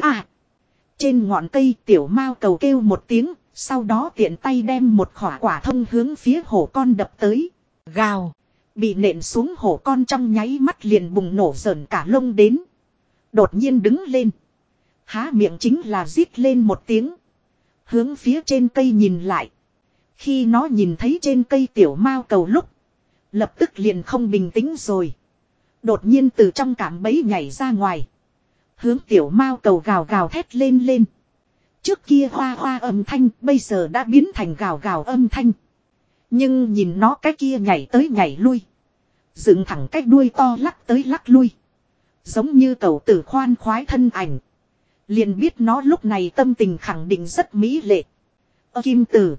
À! Trên ngọn cây tiểu mao cầu kêu một tiếng, sau đó tiện tay đem một khỏa quả thông hướng phía hổ con đập tới. Gào! Bị nện xuống hổ con trong nháy mắt liền bùng nổ rờn cả lông đến. Đột nhiên đứng lên. Há miệng chính là rít lên một tiếng. Hướng phía trên cây nhìn lại. Khi nó nhìn thấy trên cây tiểu mao cầu lúc. Lập tức liền không bình tĩnh rồi. Đột nhiên từ trong cảm bấy nhảy ra ngoài. Hướng tiểu mao cầu gào gào thét lên lên. Trước kia hoa hoa âm thanh, bây giờ đã biến thành gào gào âm thanh. Nhưng nhìn nó cái kia nhảy tới nhảy lui. Dựng thẳng cái đuôi to lắc tới lắc lui. Giống như cầu tử khoan khoái thân ảnh. Liền biết nó lúc này tâm tình khẳng định rất mỹ lệ. Ơ kim tử.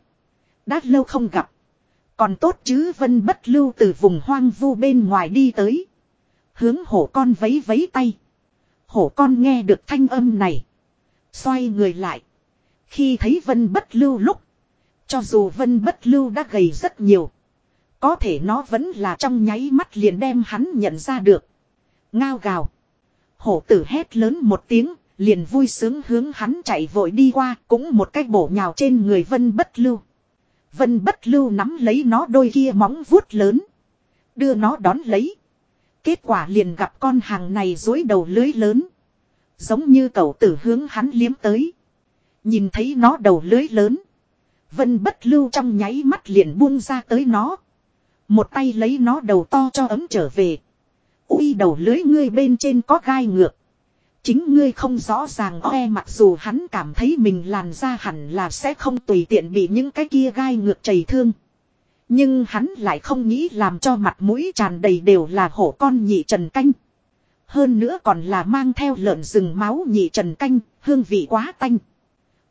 Đã lâu không gặp. Còn tốt chứ vân bất lưu từ vùng hoang vu bên ngoài đi tới. Hướng hổ con vấy vấy tay. Hổ con nghe được thanh âm này. Xoay người lại. Khi thấy vân bất lưu lúc. Cho dù vân bất lưu đã gầy rất nhiều. Có thể nó vẫn là trong nháy mắt liền đem hắn nhận ra được. Ngao gào. Hổ tử hét lớn một tiếng, liền vui sướng hướng hắn chạy vội đi qua, cũng một cách bổ nhào trên người vân bất lưu. Vân bất lưu nắm lấy nó đôi kia móng vuốt lớn. Đưa nó đón lấy. Kết quả liền gặp con hàng này dối đầu lưới lớn. Giống như cậu tử hướng hắn liếm tới. Nhìn thấy nó đầu lưới lớn. Vân bất lưu trong nháy mắt liền buông ra tới nó. Một tay lấy nó đầu to cho ấm trở về. Ui đầu lưới ngươi bên trên có gai ngược. Chính ngươi không rõ ràng oe mặc dù hắn cảm thấy mình làn da hẳn là sẽ không tùy tiện bị những cái kia gai ngược chảy thương. Nhưng hắn lại không nghĩ làm cho mặt mũi tràn đầy đều là hổ con nhị trần canh. Hơn nữa còn là mang theo lợn rừng máu nhị trần canh, hương vị quá tanh.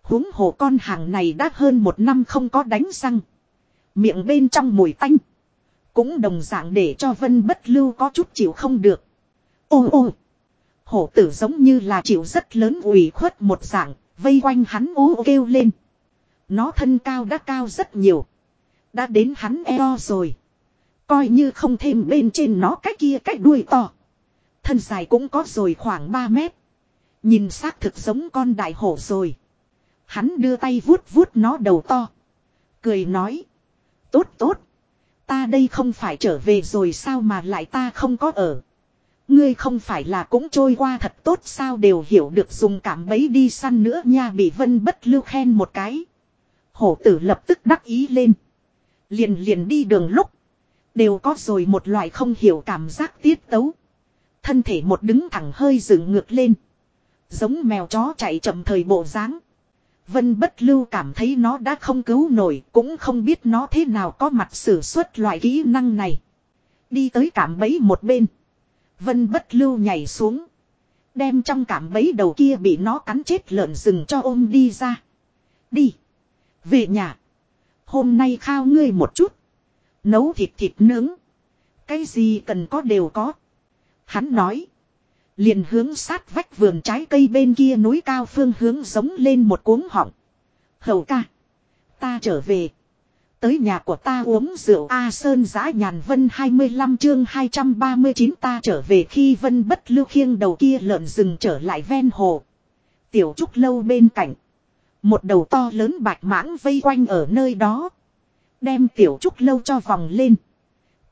huống hổ con hàng này đã hơn một năm không có đánh răng. Miệng bên trong mùi tanh. Cũng đồng dạng để cho vân bất lưu có chút chịu không được. Ô ô. Hổ tử giống như là chịu rất lớn ủy khuất một dạng, vây quanh hắn ú kêu lên. Nó thân cao đã cao rất nhiều. Đã đến hắn eo rồi. Coi như không thêm bên trên nó cái kia cái đuôi to. Thân dài cũng có rồi khoảng 3 mét. Nhìn xác thực giống con đại hổ rồi. Hắn đưa tay vuốt vuốt nó đầu to. Cười nói. Tốt tốt. Ta đây không phải trở về rồi sao mà lại ta không có ở. Ngươi không phải là cũng trôi qua thật tốt sao đều hiểu được dùng cảm bấy đi săn nữa nha bị vân bất lưu khen một cái. Hổ tử lập tức đắc ý lên. Liền liền đi đường lúc. Đều có rồi một loại không hiểu cảm giác tiết tấu. Thân thể một đứng thẳng hơi dựng ngược lên. Giống mèo chó chạy chậm thời bộ dáng Vân bất lưu cảm thấy nó đã không cứu nổi, cũng không biết nó thế nào có mặt sử xuất loại kỹ năng này. Đi tới cảm bấy một bên. Vân bất lưu nhảy xuống. Đem trong cảm bấy đầu kia bị nó cắn chết lợn rừng cho ôm đi ra. Đi. Về nhà. Hôm nay khao ngươi một chút. Nấu thịt thịt nướng. Cái gì cần có đều có. Hắn nói. Liền hướng sát vách vườn trái cây bên kia núi cao phương hướng giống lên một cuống họng. Hầu ca. Ta trở về. Tới nhà của ta uống rượu A Sơn giã nhàn vân 25 chương 239 ta trở về khi vân bất lưu khiêng đầu kia lợn rừng trở lại ven hồ. Tiểu trúc lâu bên cạnh. Một đầu to lớn bạch mãng vây quanh ở nơi đó. Đem tiểu trúc lâu cho vòng lên.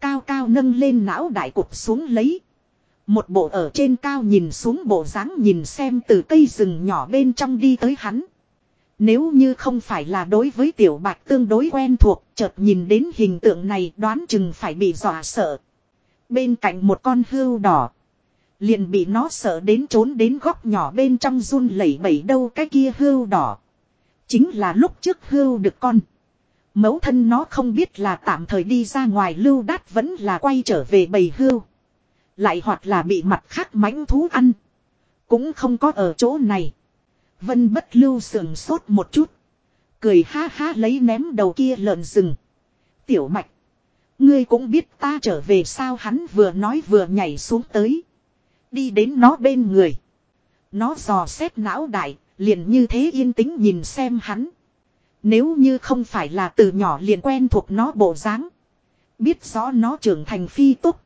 Cao cao nâng lên não đại cục xuống lấy. Một bộ ở trên cao nhìn xuống bộ dáng nhìn xem từ cây rừng nhỏ bên trong đi tới hắn. Nếu như không phải là đối với tiểu bạch tương đối quen thuộc, chợt nhìn đến hình tượng này đoán chừng phải bị dọa sợ. Bên cạnh một con hươu đỏ. Liền bị nó sợ đến trốn đến góc nhỏ bên trong run lẩy bẩy đâu cái kia hươu đỏ. Chính là lúc trước hươu được con. Mẫu thân nó không biết là tạm thời đi ra ngoài lưu đát vẫn là quay trở về bầy hươu. Lại hoặc là bị mặt khác mãnh thú ăn. Cũng không có ở chỗ này. Vân bất lưu sườn sốt một chút. Cười ha ha lấy ném đầu kia lợn rừng. Tiểu mạch. Ngươi cũng biết ta trở về sao hắn vừa nói vừa nhảy xuống tới. Đi đến nó bên người. Nó dò xét não đại, liền như thế yên tĩnh nhìn xem hắn. Nếu như không phải là từ nhỏ liền quen thuộc nó bộ dáng. Biết rõ nó trưởng thành phi túc.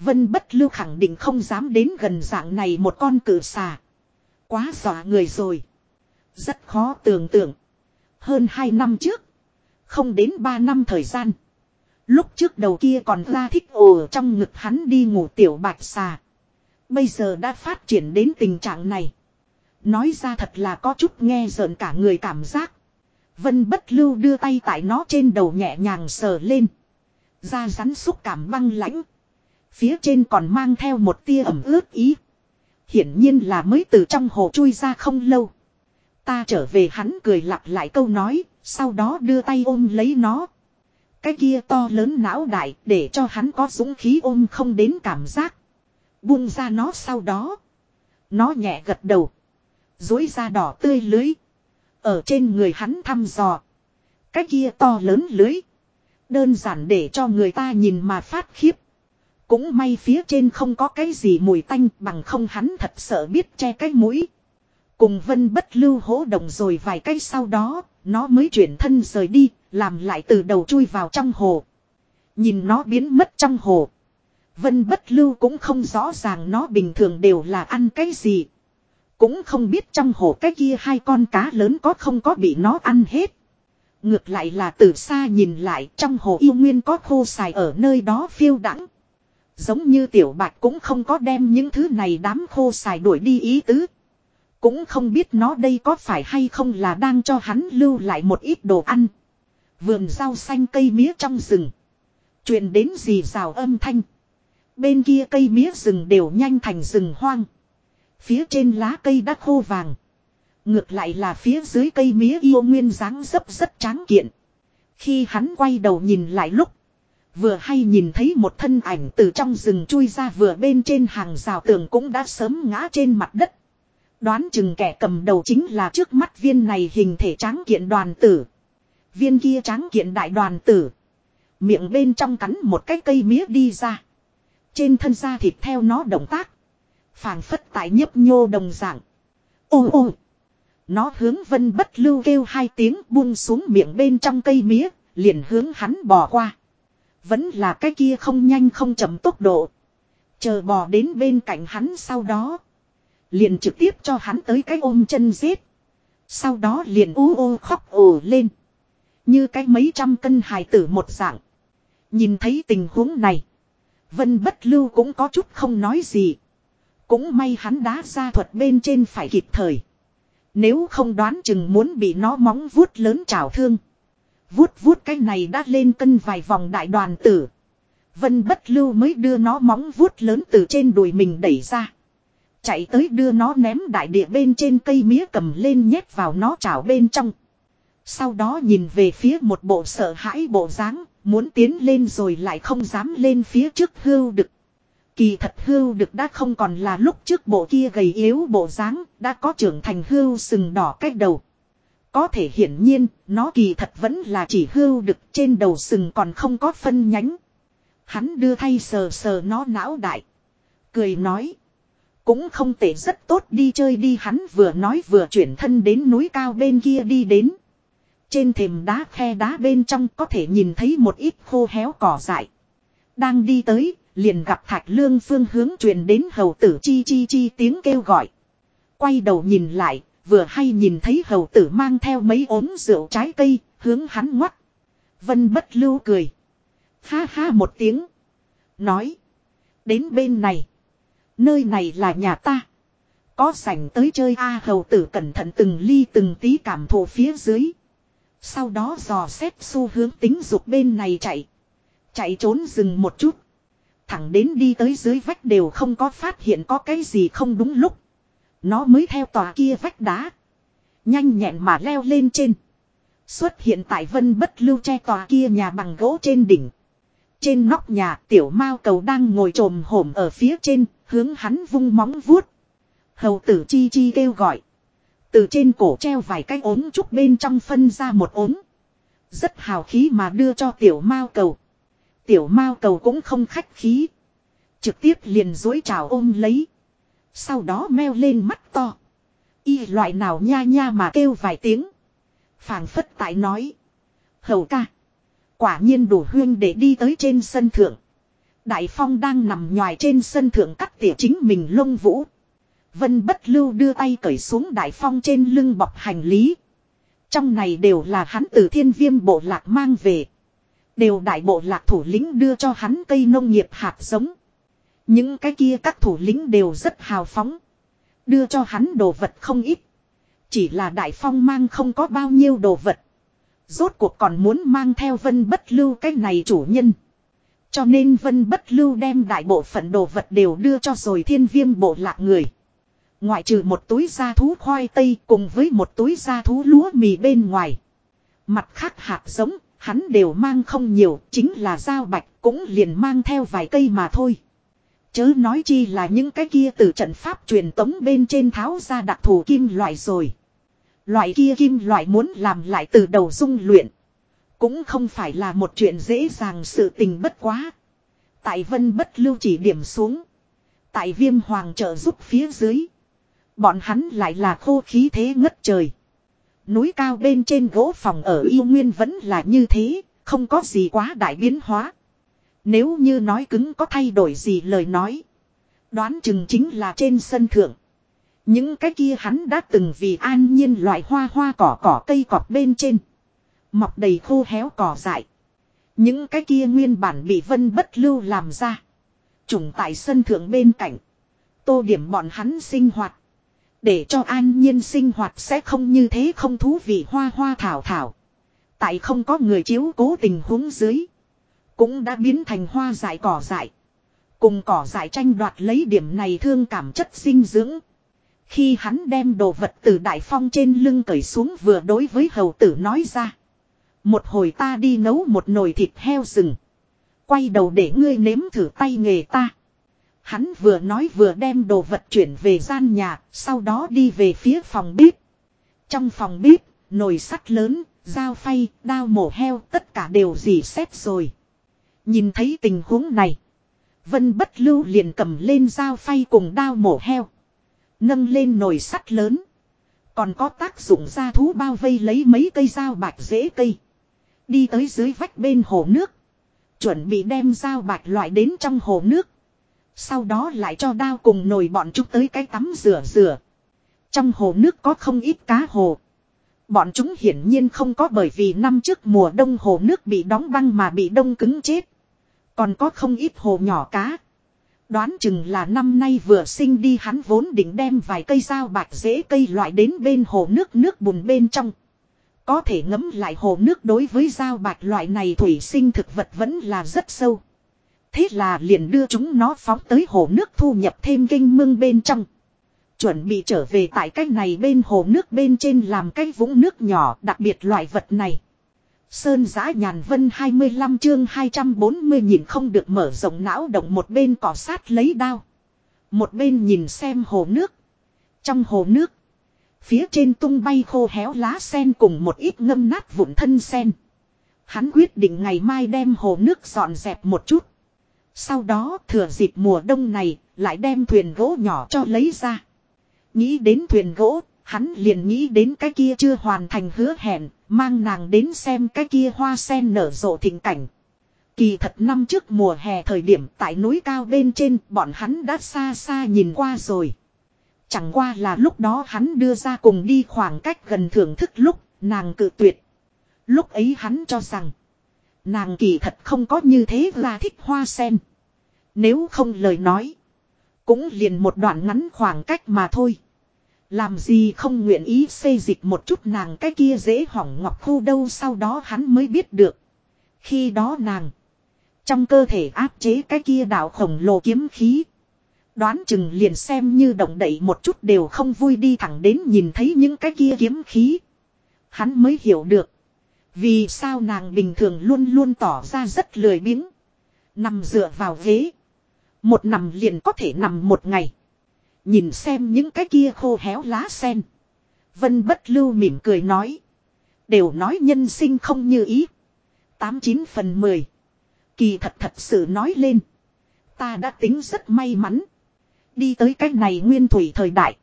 Vân bất lưu khẳng định không dám đến gần dạng này một con cử xà. Quá dọa người rồi. Rất khó tưởng tượng. Hơn 2 năm trước. Không đến 3 năm thời gian. Lúc trước đầu kia còn ra thích ồ trong ngực hắn đi ngủ tiểu bạch xà. Bây giờ đã phát triển đến tình trạng này. Nói ra thật là có chút nghe rợn cả người cảm giác. Vân bất lưu đưa tay tại nó trên đầu nhẹ nhàng sờ lên. Da rắn xúc cảm băng lãnh. Phía trên còn mang theo một tia ẩm ướt ý. Hiển nhiên là mới từ trong hồ chui ra không lâu. Ta trở về hắn cười lặp lại câu nói, sau đó đưa tay ôm lấy nó. Cái kia to lớn não đại để cho hắn có dũng khí ôm không đến cảm giác. Buông ra nó sau đó. Nó nhẹ gật đầu. Dối ra đỏ tươi lưới. Ở trên người hắn thăm dò. Cái kia to lớn lưới. Đơn giản để cho người ta nhìn mà phát khiếp. Cũng may phía trên không có cái gì mùi tanh bằng không hắn thật sợ biết che cái mũi. Cùng vân bất lưu hỗ động rồi vài cái sau đó, nó mới chuyển thân rời đi, làm lại từ đầu chui vào trong hồ. Nhìn nó biến mất trong hồ. Vân bất lưu cũng không rõ ràng nó bình thường đều là ăn cái gì. Cũng không biết trong hồ cái kia hai con cá lớn có không có bị nó ăn hết. Ngược lại là từ xa nhìn lại trong hồ yêu nguyên có khô xài ở nơi đó phiêu đãng Giống như tiểu bạch cũng không có đem những thứ này đám khô xài đuổi đi ý tứ. Cũng không biết nó đây có phải hay không là đang cho hắn lưu lại một ít đồ ăn. Vườn rau xanh cây mía trong rừng. truyền đến gì rào âm thanh. Bên kia cây mía rừng đều nhanh thành rừng hoang. Phía trên lá cây đã khô vàng. Ngược lại là phía dưới cây mía yêu nguyên dáng dấp rất tráng kiện. Khi hắn quay đầu nhìn lại lúc. Vừa hay nhìn thấy một thân ảnh từ trong rừng chui ra vừa bên trên hàng rào tường cũng đã sớm ngã trên mặt đất. Đoán chừng kẻ cầm đầu chính là trước mắt viên này hình thể tráng kiện đoàn tử. Viên kia tráng kiện đại đoàn tử. Miệng bên trong cắn một cái cây mía đi ra. Trên thân da thịt theo nó động tác. phảng phất tại nhấp nhô đồng dạng. Ô ô. Nó hướng vân bất lưu kêu hai tiếng buông xuống miệng bên trong cây mía. Liền hướng hắn bỏ qua. Vẫn là cái kia không nhanh không chậm tốc độ. Chờ bò đến bên cạnh hắn sau đó. Liền trực tiếp cho hắn tới cái ôm chân giết. Sau đó liền ú ô khóc ồ lên. Như cái mấy trăm cân hài tử một dạng. Nhìn thấy tình huống này. Vân bất lưu cũng có chút không nói gì. Cũng may hắn đá ra thuật bên trên phải kịp thời. Nếu không đoán chừng muốn bị nó móng vuốt lớn trào thương. Vuốt vuốt cái này đã lên cân vài vòng đại đoàn tử. Vân bất lưu mới đưa nó móng vuốt lớn từ trên đùi mình đẩy ra. Chạy tới đưa nó ném đại địa bên trên cây mía cầm lên nhét vào nó chảo bên trong. Sau đó nhìn về phía một bộ sợ hãi bộ dáng, muốn tiến lên rồi lại không dám lên phía trước hưu đực. Kỳ thật hưu đực đã không còn là lúc trước bộ kia gầy yếu bộ dáng, đã có trưởng thành hưu sừng đỏ cách đầu. Có thể hiển nhiên, nó kỳ thật vẫn là chỉ hưu đực trên đầu sừng còn không có phân nhánh. Hắn đưa thay sờ sờ nó não đại. Cười nói. Cũng không tệ rất tốt đi chơi đi hắn vừa nói vừa chuyển thân đến núi cao bên kia đi đến. Trên thềm đá khe đá bên trong có thể nhìn thấy một ít khô héo cỏ dại. Đang đi tới, liền gặp thạch lương phương hướng truyền đến hầu tử chi chi chi tiếng kêu gọi. Quay đầu nhìn lại, vừa hay nhìn thấy hầu tử mang theo mấy ốm rượu trái cây, hướng hắn ngoắt. Vân bất lưu cười. Ha ha một tiếng. Nói. Đến bên này. Nơi này là nhà ta. Có sảnh tới chơi A à, hầu tử cẩn thận từng ly từng tí cảm thụ phía dưới. Sau đó dò xét xu hướng tính dục bên này chạy. Chạy trốn dừng một chút. Thẳng đến đi tới dưới vách đều không có phát hiện có cái gì không đúng lúc. Nó mới theo tòa kia vách đá. Nhanh nhẹn mà leo lên trên. Xuất hiện tại vân bất lưu che tòa kia nhà bằng gỗ trên đỉnh. Trên nóc nhà tiểu mao cầu đang ngồi trồm hổm ở phía trên, hướng hắn vung móng vuốt. Hầu tử chi chi kêu gọi. Từ trên cổ treo vài cái ốm trúc bên trong phân ra một ốm. Rất hào khí mà đưa cho tiểu mao cầu. Tiểu mao cầu cũng không khách khí. Trực tiếp liền dối trào ôm lấy. Sau đó meo lên mắt to. Y loại nào nha nha mà kêu vài tiếng. phảng phất tại nói. Hầu ca. Quả nhiên đủ huyên để đi tới trên sân thượng. Đại phong đang nằm nhòi trên sân thượng cắt tỉa chính mình lông vũ. Vân bất lưu đưa tay cởi xuống đại phong trên lưng bọc hành lý. Trong này đều là hắn từ thiên viêm bộ lạc mang về. Đều đại bộ lạc thủ lĩnh đưa cho hắn cây nông nghiệp hạt giống. Những cái kia các thủ lĩnh đều rất hào phóng. Đưa cho hắn đồ vật không ít. Chỉ là đại phong mang không có bao nhiêu đồ vật. Rốt cuộc còn muốn mang theo vân bất lưu cái này chủ nhân. Cho nên vân bất lưu đem đại bộ phận đồ vật đều đưa cho rồi thiên viêm bộ lạc người. Ngoại trừ một túi da thú khoai tây cùng với một túi da thú lúa mì bên ngoài. Mặt khác hạt giống, hắn đều mang không nhiều, chính là dao bạch cũng liền mang theo vài cây mà thôi. Chớ nói chi là những cái kia từ trận pháp truyền tống bên trên tháo ra đặc thù kim loại rồi. Loại kia kim loại muốn làm lại từ đầu dung luyện. Cũng không phải là một chuyện dễ dàng sự tình bất quá. Tại vân bất lưu chỉ điểm xuống. Tại viêm hoàng trợ giúp phía dưới. Bọn hắn lại là khô khí thế ngất trời. Núi cao bên trên gỗ phòng ở yêu nguyên vẫn là như thế, không có gì quá đại biến hóa. Nếu như nói cứng có thay đổi gì lời nói. Đoán chừng chính là trên sân thượng. Những cái kia hắn đã từng vì an nhiên loại hoa hoa cỏ cỏ cây cọp bên trên. Mọc đầy khô héo cỏ dại. Những cái kia nguyên bản bị vân bất lưu làm ra. Trùng tại sân thượng bên cạnh. Tô điểm bọn hắn sinh hoạt. Để cho an nhiên sinh hoạt sẽ không như thế không thú vị hoa hoa thảo thảo. Tại không có người chiếu cố tình huống dưới. Cũng đã biến thành hoa dại cỏ dại. Cùng cỏ dại tranh đoạt lấy điểm này thương cảm chất sinh dưỡng. Khi hắn đem đồ vật từ đại phong trên lưng cởi xuống vừa đối với hầu tử nói ra. Một hồi ta đi nấu một nồi thịt heo rừng. Quay đầu để ngươi nếm thử tay nghề ta. Hắn vừa nói vừa đem đồ vật chuyển về gian nhà, sau đó đi về phía phòng bếp. Trong phòng bếp, nồi sắt lớn, dao phay, đao mổ heo, tất cả đều dì xét rồi. Nhìn thấy tình huống này. Vân bất lưu liền cầm lên dao phay cùng đao mổ heo. Nâng lên nồi sắt lớn. Còn có tác dụng ra thú bao vây lấy mấy cây dao bạc dễ cây. Đi tới dưới vách bên hồ nước. Chuẩn bị đem dao bạc loại đến trong hồ nước. Sau đó lại cho đao cùng nồi bọn chúng tới cái tắm rửa rửa. Trong hồ nước có không ít cá hồ. Bọn chúng hiển nhiên không có bởi vì năm trước mùa đông hồ nước bị đóng băng mà bị đông cứng chết. Còn có không ít hồ nhỏ cá. Đoán chừng là năm nay vừa sinh đi hắn vốn định đem vài cây dao bạc dễ cây loại đến bên hồ nước nước bùn bên trong. Có thể ngấm lại hồ nước đối với dao bạc loại này thủy sinh thực vật vẫn là rất sâu. Thế là liền đưa chúng nó phóng tới hồ nước thu nhập thêm kinh mương bên trong. Chuẩn bị trở về tại cách này bên hồ nước bên trên làm cái vũng nước nhỏ đặc biệt loại vật này. Sơn giã nhàn vân 25 chương 240 nhìn không được mở rộng não động một bên cỏ sát lấy đao. Một bên nhìn xem hồ nước. Trong hồ nước. Phía trên tung bay khô héo lá sen cùng một ít ngâm nát vụn thân sen. Hắn quyết định ngày mai đem hồ nước dọn dẹp một chút. Sau đó thừa dịp mùa đông này lại đem thuyền gỗ nhỏ cho lấy ra. Nghĩ đến thuyền gỗ, hắn liền nghĩ đến cái kia chưa hoàn thành hứa hẹn, mang nàng đến xem cái kia hoa sen nở rộ thịnh cảnh. Kỳ thật năm trước mùa hè thời điểm tại núi cao bên trên, bọn hắn đã xa xa nhìn qua rồi. Chẳng qua là lúc đó hắn đưa ra cùng đi khoảng cách gần thưởng thức lúc, nàng cự tuyệt. Lúc ấy hắn cho rằng, nàng kỳ thật không có như thế là thích hoa sen. Nếu không lời nói, cũng liền một đoạn ngắn khoảng cách mà thôi. Làm gì không nguyện ý xây dịch một chút nàng cái kia dễ hỏng ngọc khu đâu sau đó hắn mới biết được. Khi đó nàng. Trong cơ thể áp chế cái kia đạo khổng lồ kiếm khí. Đoán chừng liền xem như động đậy một chút đều không vui đi thẳng đến nhìn thấy những cái kia kiếm khí. Hắn mới hiểu được. Vì sao nàng bình thường luôn luôn tỏ ra rất lười biếng. Nằm dựa vào ghế. Một nằm liền có thể nằm một ngày. Nhìn xem những cái kia khô héo lá sen. Vân bất lưu mỉm cười nói. Đều nói nhân sinh không như ý. Tám chín phần mười. Kỳ thật thật sự nói lên. Ta đã tính rất may mắn. Đi tới cái này nguyên thủy thời đại.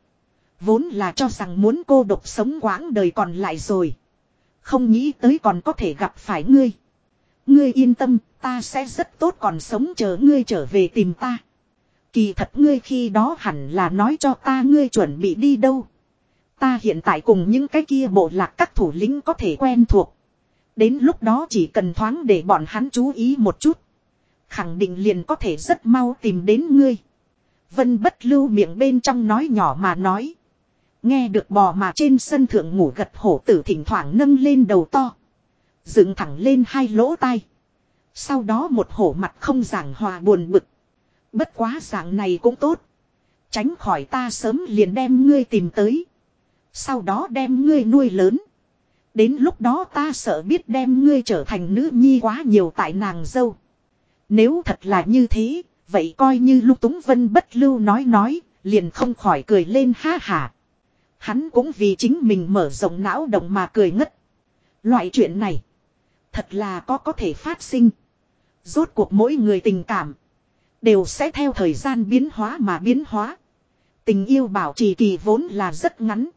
Vốn là cho rằng muốn cô độc sống quãng đời còn lại rồi. Không nghĩ tới còn có thể gặp phải ngươi. Ngươi yên tâm, ta sẽ rất tốt còn sống chờ ngươi trở về tìm ta. Kỳ thật ngươi khi đó hẳn là nói cho ta ngươi chuẩn bị đi đâu. Ta hiện tại cùng những cái kia bộ lạc các thủ lĩnh có thể quen thuộc. Đến lúc đó chỉ cần thoáng để bọn hắn chú ý một chút. Khẳng định liền có thể rất mau tìm đến ngươi. Vân bất lưu miệng bên trong nói nhỏ mà nói. Nghe được bò mà trên sân thượng ngủ gật hổ tử thỉnh thoảng nâng lên đầu to. Dựng thẳng lên hai lỗ tai. Sau đó một hổ mặt không giảng hòa buồn bực. Bất quá dạng này cũng tốt. Tránh khỏi ta sớm liền đem ngươi tìm tới. Sau đó đem ngươi nuôi lớn. Đến lúc đó ta sợ biết đem ngươi trở thành nữ nhi quá nhiều tại nàng dâu. Nếu thật là như thế, vậy coi như lúc túng vân bất lưu nói nói, liền không khỏi cười lên ha hả. Hắn cũng vì chính mình mở rộng não động mà cười ngất. Loại chuyện này, thật là có có thể phát sinh. Rốt cuộc mỗi người tình cảm. Đều sẽ theo thời gian biến hóa mà biến hóa. Tình yêu bảo trì kỳ vốn là rất ngắn.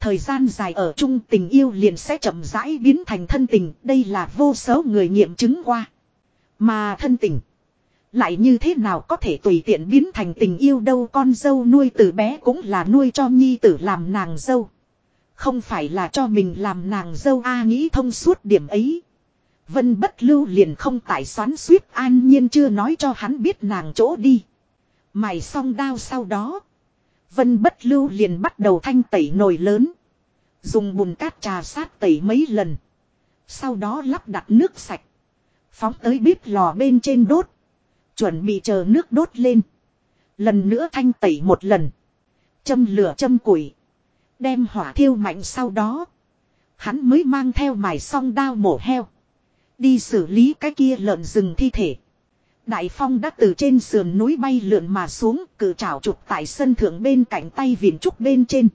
Thời gian dài ở chung tình yêu liền sẽ chậm rãi biến thành thân tình. Đây là vô số người nghiệm chứng qua. Mà thân tình. Lại như thế nào có thể tùy tiện biến thành tình yêu đâu, con dâu nuôi từ bé cũng là nuôi cho nhi tử làm nàng dâu. Không phải là cho mình làm nàng dâu, A nghĩ thông suốt điểm ấy. Vân bất lưu liền không tại xoắn suýt, an nhiên chưa nói cho hắn biết nàng chỗ đi. Mày xong đao sau đó. Vân bất lưu liền bắt đầu thanh tẩy nồi lớn. Dùng bùn cát trà sát tẩy mấy lần. Sau đó lắp đặt nước sạch. Phóng tới bếp lò bên trên đốt. Chuẩn bị chờ nước đốt lên. Lần nữa thanh tẩy một lần. Châm lửa châm củi. Đem hỏa thiêu mạnh sau đó. Hắn mới mang theo mài song đao mổ heo. Đi xử lý cái kia lợn rừng thi thể. Đại phong đã từ trên sườn núi bay lượn mà xuống cử trảo chụp tại sân thượng bên cạnh tay viền trúc bên trên.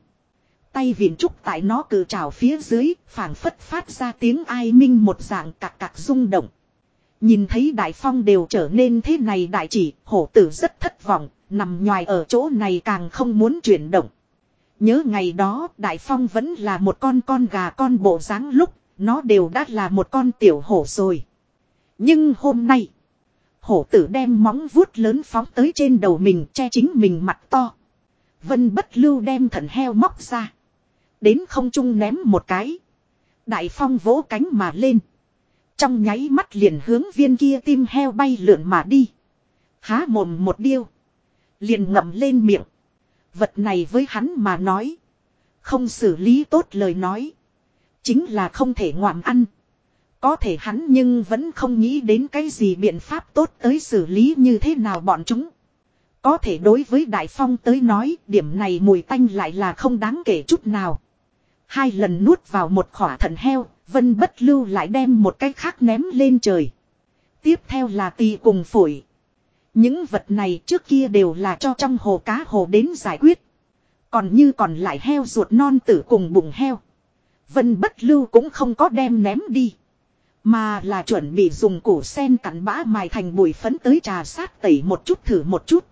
Tay viền trúc tại nó cử trảo phía dưới, phảng phất phát ra tiếng ai minh một dạng cạc cạc rung động. Nhìn thấy đại phong đều trở nên thế này đại chỉ, hổ tử rất thất vọng, nằm nhòi ở chỗ này càng không muốn chuyển động. Nhớ ngày đó, đại phong vẫn là một con con gà con bộ dáng lúc nó đều đã là một con tiểu hổ rồi. Nhưng hôm nay, Hổ tử đem móng vuốt lớn phóng tới trên đầu mình che chính mình mặt to. Vân bất lưu đem thần heo móc ra. Đến không trung ném một cái. Đại phong vỗ cánh mà lên. Trong nháy mắt liền hướng viên kia tim heo bay lượn mà đi. Há mồm một điêu. Liền ngậm lên miệng. Vật này với hắn mà nói. Không xử lý tốt lời nói. Chính là không thể ngoạm ăn. Có thể hắn nhưng vẫn không nghĩ đến cái gì biện pháp tốt tới xử lý như thế nào bọn chúng. Có thể đối với Đại Phong tới nói điểm này mùi tanh lại là không đáng kể chút nào. Hai lần nuốt vào một khỏa thận heo, Vân bất lưu lại đem một cái khác ném lên trời. Tiếp theo là tỳ cùng phổi. Những vật này trước kia đều là cho trong hồ cá hồ đến giải quyết. Còn như còn lại heo ruột non tử cùng bụng heo. Vân bất lưu cũng không có đem ném đi. Mà là chuẩn bị dùng củ sen cắn bã mài thành bụi phấn tới trà sát tẩy một chút thử một chút.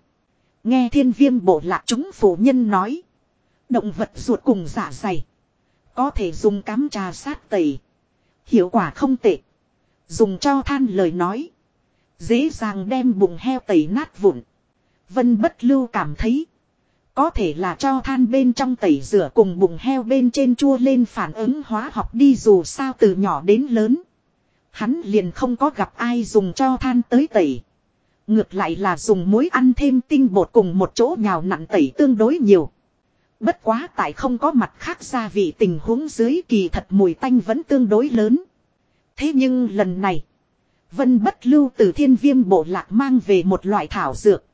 Nghe thiên viêm bộ lạc chúng phụ nhân nói. Động vật ruột cùng dạ dày. Có thể dùng cắm trà sát tẩy. Hiệu quả không tệ. Dùng cho than lời nói. Dễ dàng đem bụng heo tẩy nát vụn. Vân bất lưu cảm thấy. Có thể là cho than bên trong tẩy rửa cùng bụng heo bên trên chua lên phản ứng hóa học đi dù sao từ nhỏ đến lớn. Hắn liền không có gặp ai dùng cho than tới tẩy. Ngược lại là dùng muối ăn thêm tinh bột cùng một chỗ nhào nặn tẩy tương đối nhiều. Bất quá tại không có mặt khác gia vị tình huống dưới kỳ thật mùi tanh vẫn tương đối lớn. Thế nhưng lần này, Vân bất lưu từ thiên viêm bộ lạc mang về một loại thảo dược.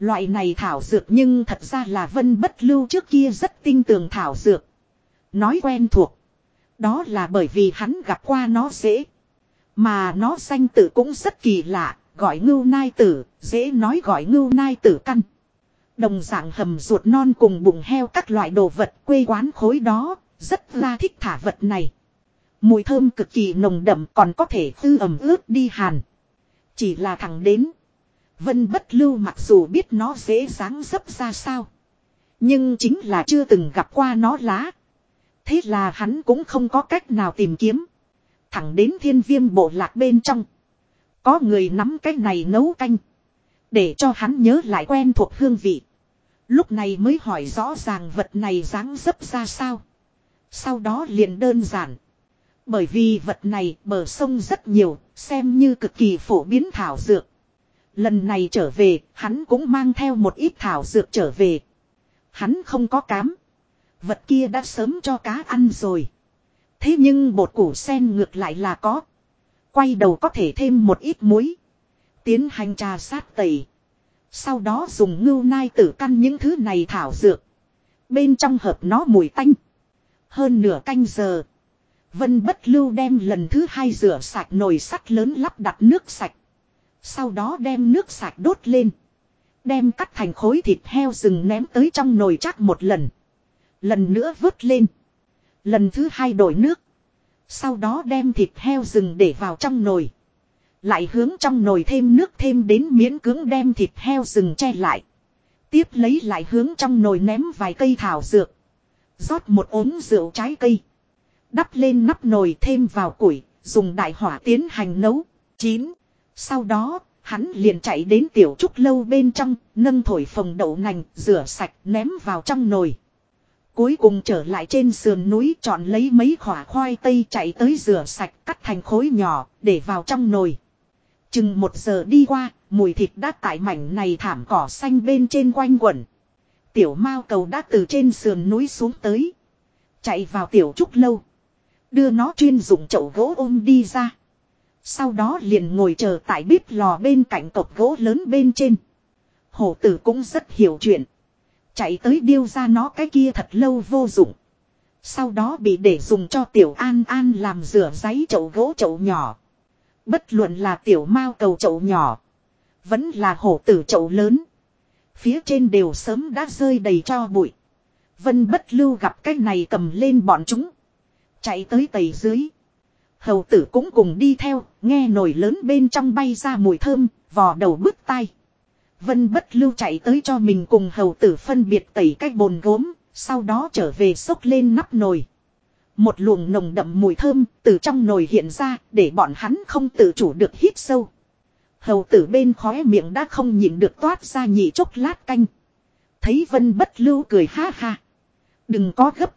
Loại này thảo dược nhưng thật ra là vân bất lưu trước kia rất tinh tường thảo dược. Nói quen thuộc. Đó là bởi vì hắn gặp qua nó dễ. Mà nó danh tử cũng rất kỳ lạ, gọi ngưu nai tử, dễ nói gọi ngưu nai tử căn. Đồng dạng hầm ruột non cùng bụng heo các loại đồ vật quê quán khối đó, rất là thích thả vật này. Mùi thơm cực kỳ nồng đậm còn có thể tư ẩm ướt đi hàn. Chỉ là thằng đến. Vân bất lưu mặc dù biết nó dễ dáng dấp ra sao. Nhưng chính là chưa từng gặp qua nó lá. Thế là hắn cũng không có cách nào tìm kiếm. Thẳng đến thiên viêm bộ lạc bên trong. Có người nắm cái này nấu canh. Để cho hắn nhớ lại quen thuộc hương vị. Lúc này mới hỏi rõ ràng vật này dáng dấp ra sao. Sau đó liền đơn giản. Bởi vì vật này bờ sông rất nhiều, xem như cực kỳ phổ biến thảo dược. Lần này trở về, hắn cũng mang theo một ít thảo dược trở về. Hắn không có cám. Vật kia đã sớm cho cá ăn rồi. Thế nhưng bột củ sen ngược lại là có. Quay đầu có thể thêm một ít muối. Tiến hành trà sát tẩy. Sau đó dùng ngưu nai tử căn những thứ này thảo dược. Bên trong hợp nó mùi tanh. Hơn nửa canh giờ. Vân bất lưu đem lần thứ hai rửa sạch nồi sắt lớn lắp đặt nước sạch. Sau đó đem nước sạch đốt lên. Đem cắt thành khối thịt heo rừng ném tới trong nồi chắc một lần. Lần nữa vớt lên. Lần thứ hai đổi nước. Sau đó đem thịt heo rừng để vào trong nồi. Lại hướng trong nồi thêm nước thêm đến miễn cưỡng đem thịt heo rừng che lại. Tiếp lấy lại hướng trong nồi ném vài cây thảo dược. rót một ống rượu trái cây. Đắp lên nắp nồi thêm vào củi, dùng đại hỏa tiến hành nấu. chín sau đó, Hắn liền chạy đến tiểu trúc lâu bên trong, nâng thổi phồng đậu nành, rửa sạch, ném vào trong nồi. Cuối cùng trở lại trên sườn núi chọn lấy mấy khỏa khoai tây chạy tới rửa sạch cắt thành khối nhỏ để vào trong nồi. Chừng một giờ đi qua, mùi thịt đã tại mảnh này thảm cỏ xanh bên trên quanh quẩn. Tiểu mao cầu đã từ trên sườn núi xuống tới. Chạy vào tiểu trúc lâu. Đưa nó chuyên dụng chậu gỗ ôm đi ra. Sau đó liền ngồi chờ tại bếp lò bên cạnh cột gỗ lớn bên trên. Hổ tử cũng rất hiểu chuyện. Chạy tới điêu ra nó cái kia thật lâu vô dụng. Sau đó bị để dùng cho tiểu an an làm rửa giấy chậu gỗ chậu nhỏ. Bất luận là tiểu mao cầu chậu nhỏ. Vẫn là hổ tử chậu lớn. Phía trên đều sớm đã rơi đầy cho bụi. Vân bất lưu gặp cái này cầm lên bọn chúng. Chạy tới tầy dưới. Hầu tử cũng cùng đi theo, nghe nồi lớn bên trong bay ra mùi thơm, vò đầu bứt tai. Vân bất lưu chạy tới cho mình cùng hầu tử phân biệt tẩy cái bồn gốm, sau đó trở về xốc lên nắp nồi. Một luồng nồng đậm mùi thơm từ trong nồi hiện ra để bọn hắn không tự chủ được hít sâu. Hầu tử bên khóe miệng đã không nhịn được toát ra nhị chốc lát canh. Thấy vân bất lưu cười ha ha. Đừng có gấp.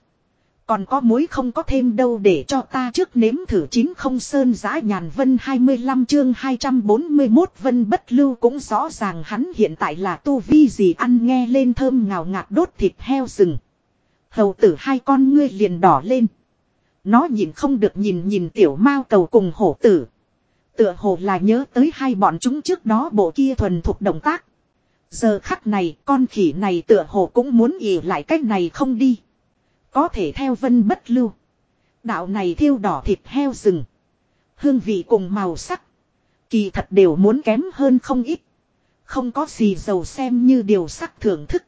Còn có muối không có thêm đâu để cho ta trước nếm thử chín không sơn giã nhàn vân 25 chương 241 vân bất lưu cũng rõ ràng hắn hiện tại là tu vi gì ăn nghe lên thơm ngào ngạt đốt thịt heo rừng. Hầu tử hai con ngươi liền đỏ lên. Nó nhìn không được nhìn nhìn tiểu mao cầu cùng hổ tử. Tựa hồ là nhớ tới hai bọn chúng trước đó bộ kia thuần thuộc động tác. Giờ khắc này, con khỉ này tựa hồ cũng muốn ỉ lại cách này không đi. Có thể theo vân bất lưu. Đạo này thiêu đỏ thịt heo rừng. Hương vị cùng màu sắc. Kỳ thật đều muốn kém hơn không ít. Không có gì giàu xem như điều sắc thưởng thức.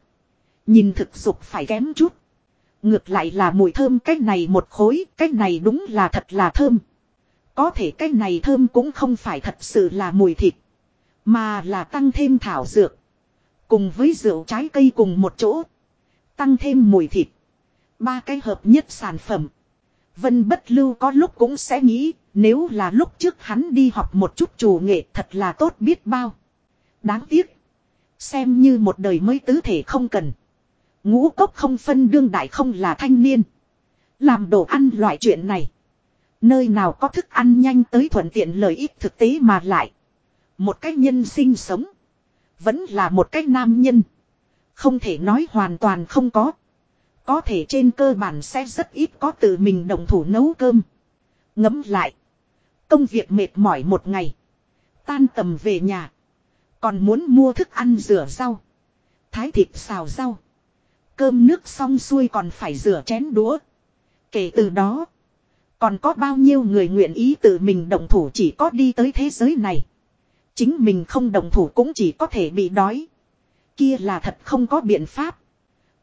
Nhìn thực dục phải kém chút. Ngược lại là mùi thơm cách này một khối, cách này đúng là thật là thơm. Có thể cách này thơm cũng không phải thật sự là mùi thịt. Mà là tăng thêm thảo dược. Cùng với rượu trái cây cùng một chỗ. Tăng thêm mùi thịt. Ba cái hợp nhất sản phẩm. Vân bất lưu có lúc cũng sẽ nghĩ, nếu là lúc trước hắn đi học một chút chủ nghệ thật là tốt biết bao. Đáng tiếc. Xem như một đời mới tứ thể không cần. Ngũ cốc không phân đương đại không là thanh niên. Làm đồ ăn loại chuyện này. Nơi nào có thức ăn nhanh tới thuận tiện lợi ích thực tế mà lại. Một cách nhân sinh sống. Vẫn là một cách nam nhân. Không thể nói hoàn toàn không có. Có thể trên cơ bản sẽ rất ít có tự mình đồng thủ nấu cơm. Ngấm lại. Công việc mệt mỏi một ngày. Tan tầm về nhà. Còn muốn mua thức ăn rửa rau. Thái thịt xào rau. Cơm nước xong xuôi còn phải rửa chén đũa. Kể từ đó. Còn có bao nhiêu người nguyện ý tự mình đồng thủ chỉ có đi tới thế giới này. Chính mình không đồng thủ cũng chỉ có thể bị đói. Kia là thật không có biện pháp.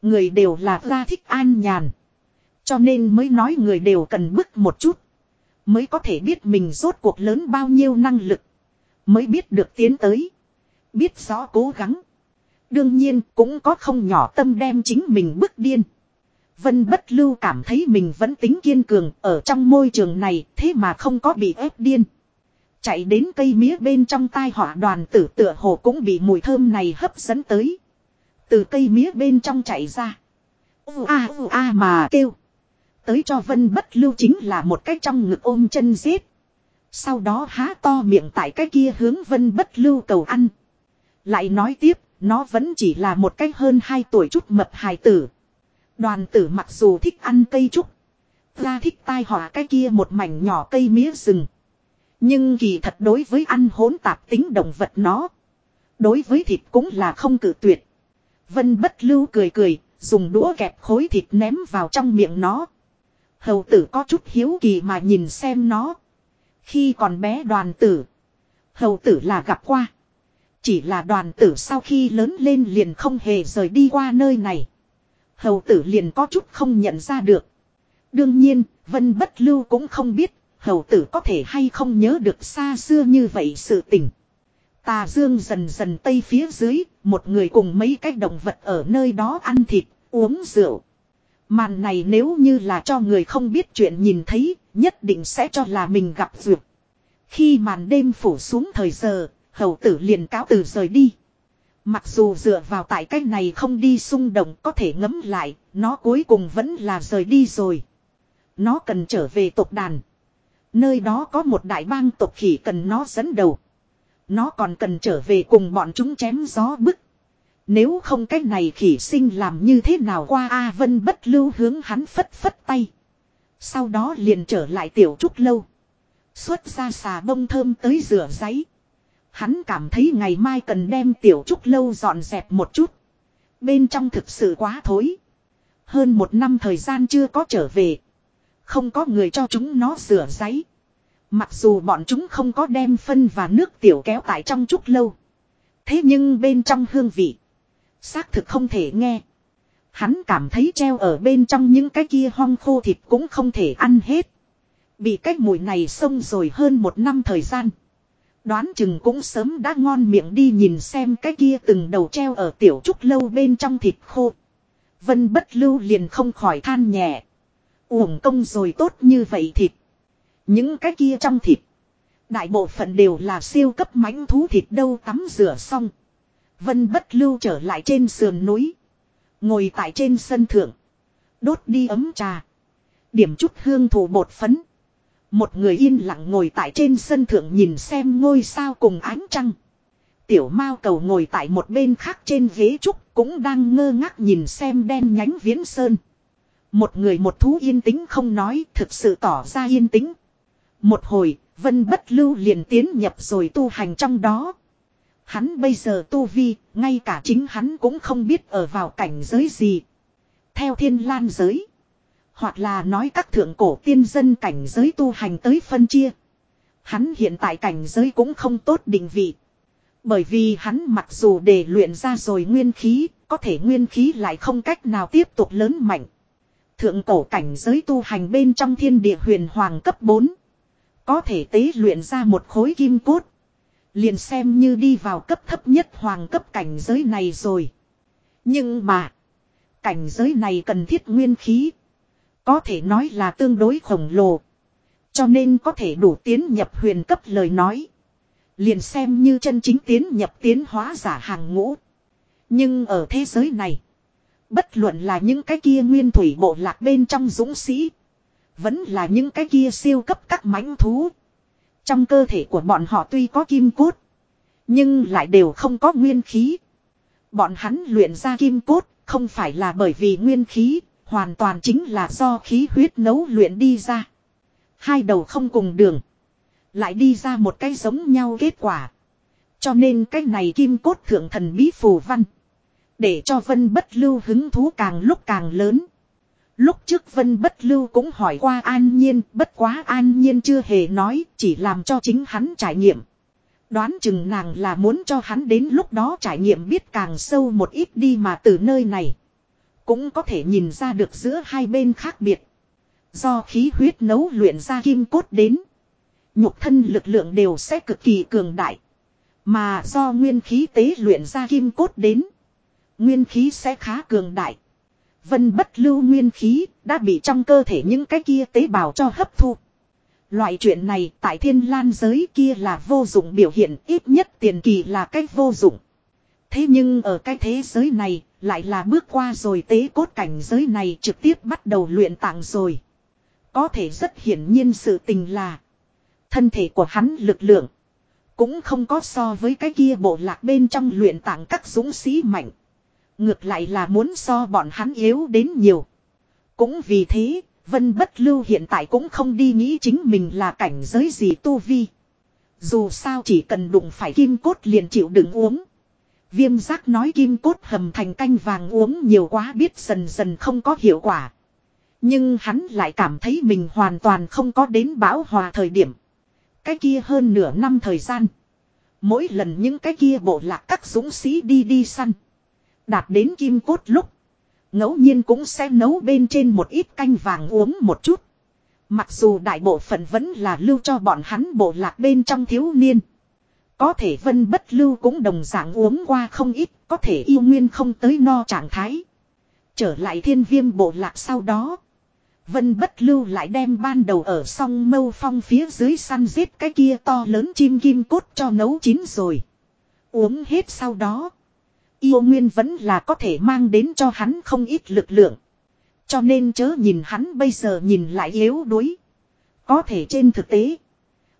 Người đều là ra thích an nhàn. Cho nên mới nói người đều cần bức một chút. Mới có thể biết mình rốt cuộc lớn bao nhiêu năng lực. Mới biết được tiến tới. Biết rõ cố gắng. Đương nhiên cũng có không nhỏ tâm đem chính mình bức điên. Vân bất lưu cảm thấy mình vẫn tính kiên cường ở trong môi trường này, thế mà không có bị ép điên. Chạy đến cây mía bên trong tai họa đoàn tử tựa hồ cũng bị mùi thơm này hấp dẫn tới. Từ cây mía bên trong chạy ra. U a u a mà kêu. Tới cho vân bất lưu chính là một cách trong ngực ôm chân giết. Sau đó há to miệng tại cái kia hướng vân bất lưu cầu ăn. Lại nói tiếp, nó vẫn chỉ là một cách hơn 2 tuổi chút mập hài tử. Đoàn tử mặc dù thích ăn cây trúc. Ra thích tai họa cái kia một mảnh nhỏ cây mía rừng. Nhưng kỳ thật đối với ăn hỗn tạp tính động vật nó. Đối với thịt cũng là không cử tuyệt. Vân bất lưu cười cười, dùng đũa kẹp khối thịt ném vào trong miệng nó. Hầu tử có chút hiếu kỳ mà nhìn xem nó. Khi còn bé đoàn tử. Hầu tử là gặp qua. Chỉ là đoàn tử sau khi lớn lên liền không hề rời đi qua nơi này. Hầu tử liền có chút không nhận ra được. Đương nhiên, Vân Bất Lưu cũng không biết, hầu tử có thể hay không nhớ được xa xưa như vậy sự tình. Tà dương dần dần tây phía dưới, một người cùng mấy cái động vật ở nơi đó ăn thịt, uống rượu. Màn này nếu như là cho người không biết chuyện nhìn thấy, nhất định sẽ cho là mình gặp duyệt. Khi màn đêm phủ xuống thời giờ, hầu tử liền cáo từ rời đi. Mặc dù dựa vào tại cách này không đi xung động có thể ngấm lại, nó cuối cùng vẫn là rời đi rồi. Nó cần trở về tộc đàn. Nơi đó có một đại bang tộc khỉ cần nó dẫn đầu. Nó còn cần trở về cùng bọn chúng chém gió bức. Nếu không cách này khỉ sinh làm như thế nào qua A Vân bất lưu hướng hắn phất phất tay. Sau đó liền trở lại tiểu trúc lâu. Xuất ra xà bông thơm tới rửa giấy. Hắn cảm thấy ngày mai cần đem tiểu trúc lâu dọn dẹp một chút. Bên trong thực sự quá thối. Hơn một năm thời gian chưa có trở về. Không có người cho chúng nó rửa giấy. Mặc dù bọn chúng không có đem phân và nước tiểu kéo tại trong chút lâu. Thế nhưng bên trong hương vị. Xác thực không thể nghe. Hắn cảm thấy treo ở bên trong những cái kia hong khô thịt cũng không thể ăn hết. Bị cách mùi này xông rồi hơn một năm thời gian. Đoán chừng cũng sớm đã ngon miệng đi nhìn xem cái kia từng đầu treo ở tiểu trúc lâu bên trong thịt khô. Vân bất lưu liền không khỏi than nhẹ. Uổng công rồi tốt như vậy thịt. Những cái kia trong thịt. Đại bộ phận đều là siêu cấp mãnh thú thịt đâu tắm rửa xong. Vân bất lưu trở lại trên sườn núi. Ngồi tại trên sân thượng. Đốt đi ấm trà. Điểm chút hương thủ bột phấn. Một người yên lặng ngồi tại trên sân thượng nhìn xem ngôi sao cùng ánh trăng. Tiểu mao cầu ngồi tại một bên khác trên ghế trúc cũng đang ngơ ngác nhìn xem đen nhánh viễn sơn. Một người một thú yên tĩnh không nói, thực sự tỏ ra yên tĩnh. Một hồi, vân bất lưu liền tiến nhập rồi tu hành trong đó. Hắn bây giờ tu vi, ngay cả chính hắn cũng không biết ở vào cảnh giới gì. Theo thiên lan giới. Hoặc là nói các thượng cổ tiên dân cảnh giới tu hành tới phân chia. Hắn hiện tại cảnh giới cũng không tốt định vị. Bởi vì hắn mặc dù để luyện ra rồi nguyên khí, có thể nguyên khí lại không cách nào tiếp tục lớn mạnh. Thượng cổ cảnh giới tu hành bên trong thiên địa huyền hoàng cấp 4. Có thể tế luyện ra một khối kim cốt. Liền xem như đi vào cấp thấp nhất hoàng cấp cảnh giới này rồi. Nhưng mà. Cảnh giới này cần thiết nguyên khí. Có thể nói là tương đối khổng lồ. Cho nên có thể đủ tiến nhập huyền cấp lời nói. Liền xem như chân chính tiến nhập tiến hóa giả hàng ngũ. Nhưng ở thế giới này. Bất luận là những cái kia nguyên thủy bộ lạc bên trong dũng sĩ. Vẫn là những cái kia siêu cấp các mãnh thú. Trong cơ thể của bọn họ tuy có kim cốt. Nhưng lại đều không có nguyên khí. Bọn hắn luyện ra kim cốt không phải là bởi vì nguyên khí. Hoàn toàn chính là do khí huyết nấu luyện đi ra. Hai đầu không cùng đường. Lại đi ra một cái giống nhau kết quả. Cho nên cái này kim cốt thượng thần bí phù văn. Để cho vân bất lưu hứng thú càng lúc càng lớn. Lúc trước Vân Bất Lưu cũng hỏi qua An Nhiên, bất quá An Nhiên chưa hề nói, chỉ làm cho chính hắn trải nghiệm. Đoán chừng nàng là muốn cho hắn đến lúc đó trải nghiệm biết càng sâu một ít đi mà từ nơi này. Cũng có thể nhìn ra được giữa hai bên khác biệt. Do khí huyết nấu luyện ra kim cốt đến. Nhục thân lực lượng đều sẽ cực kỳ cường đại. Mà do nguyên khí tế luyện ra kim cốt đến. Nguyên khí sẽ khá cường đại. Vân bất lưu nguyên khí, đã bị trong cơ thể những cái kia tế bào cho hấp thu. Loại chuyện này tại thiên lan giới kia là vô dụng biểu hiện, ít nhất tiền kỳ là cách vô dụng. Thế nhưng ở cái thế giới này, lại là bước qua rồi tế cốt cảnh giới này trực tiếp bắt đầu luyện tạng rồi. Có thể rất hiển nhiên sự tình là, thân thể của hắn lực lượng cũng không có so với cái kia bộ lạc bên trong luyện tạng các dũng sĩ mạnh. Ngược lại là muốn so bọn hắn yếu đến nhiều. Cũng vì thế, Vân Bất Lưu hiện tại cũng không đi nghĩ chính mình là cảnh giới gì tu vi. Dù sao chỉ cần đụng phải kim cốt liền chịu đựng uống. Viêm giác nói kim cốt hầm thành canh vàng uống nhiều quá biết dần dần không có hiệu quả. Nhưng hắn lại cảm thấy mình hoàn toàn không có đến bão hòa thời điểm. Cái kia hơn nửa năm thời gian. Mỗi lần những cái kia bộ lạc các dũng sĩ đi đi săn. Đạt đến kim cốt lúc. ngẫu nhiên cũng sẽ nấu bên trên một ít canh vàng uống một chút. Mặc dù đại bộ phận vẫn là lưu cho bọn hắn bộ lạc bên trong thiếu niên. Có thể vân bất lưu cũng đồng dạng uống qua không ít, có thể yêu nguyên không tới no trạng thái. Trở lại thiên viêm bộ lạc sau đó. Vân bất lưu lại đem ban đầu ở song mâu phong phía dưới săn giết cái kia to lớn chim kim cốt cho nấu chín rồi. Uống hết sau đó. Yêu nguyên vẫn là có thể mang đến cho hắn không ít lực lượng. Cho nên chớ nhìn hắn bây giờ nhìn lại yếu đuối. Có thể trên thực tế.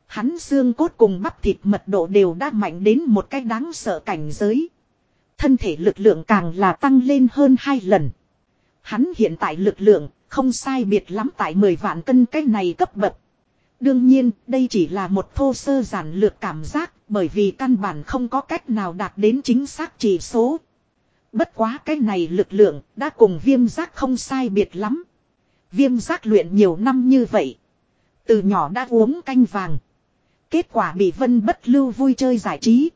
Hắn xương cốt cùng bắp thịt mật độ đều đã mạnh đến một cái đáng sợ cảnh giới. Thân thể lực lượng càng là tăng lên hơn hai lần. Hắn hiện tại lực lượng không sai biệt lắm tại 10 vạn cân cái này cấp bậc. Đương nhiên, đây chỉ là một thô sơ giản lược cảm giác, bởi vì căn bản không có cách nào đạt đến chính xác chỉ số. Bất quá cái này lực lượng đã cùng viêm giác không sai biệt lắm. Viêm giác luyện nhiều năm như vậy. Từ nhỏ đã uống canh vàng. Kết quả bị vân bất lưu vui chơi giải trí.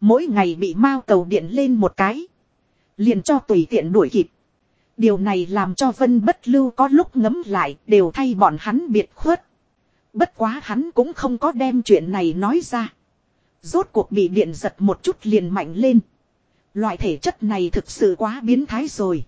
Mỗi ngày bị mao cầu điện lên một cái. Liền cho tùy tiện đuổi kịp. Điều này làm cho vân bất lưu có lúc ngấm lại đều thay bọn hắn biệt khuất. Bất quá hắn cũng không có đem chuyện này nói ra. Rốt cuộc bị điện giật một chút liền mạnh lên. Loại thể chất này thực sự quá biến thái rồi.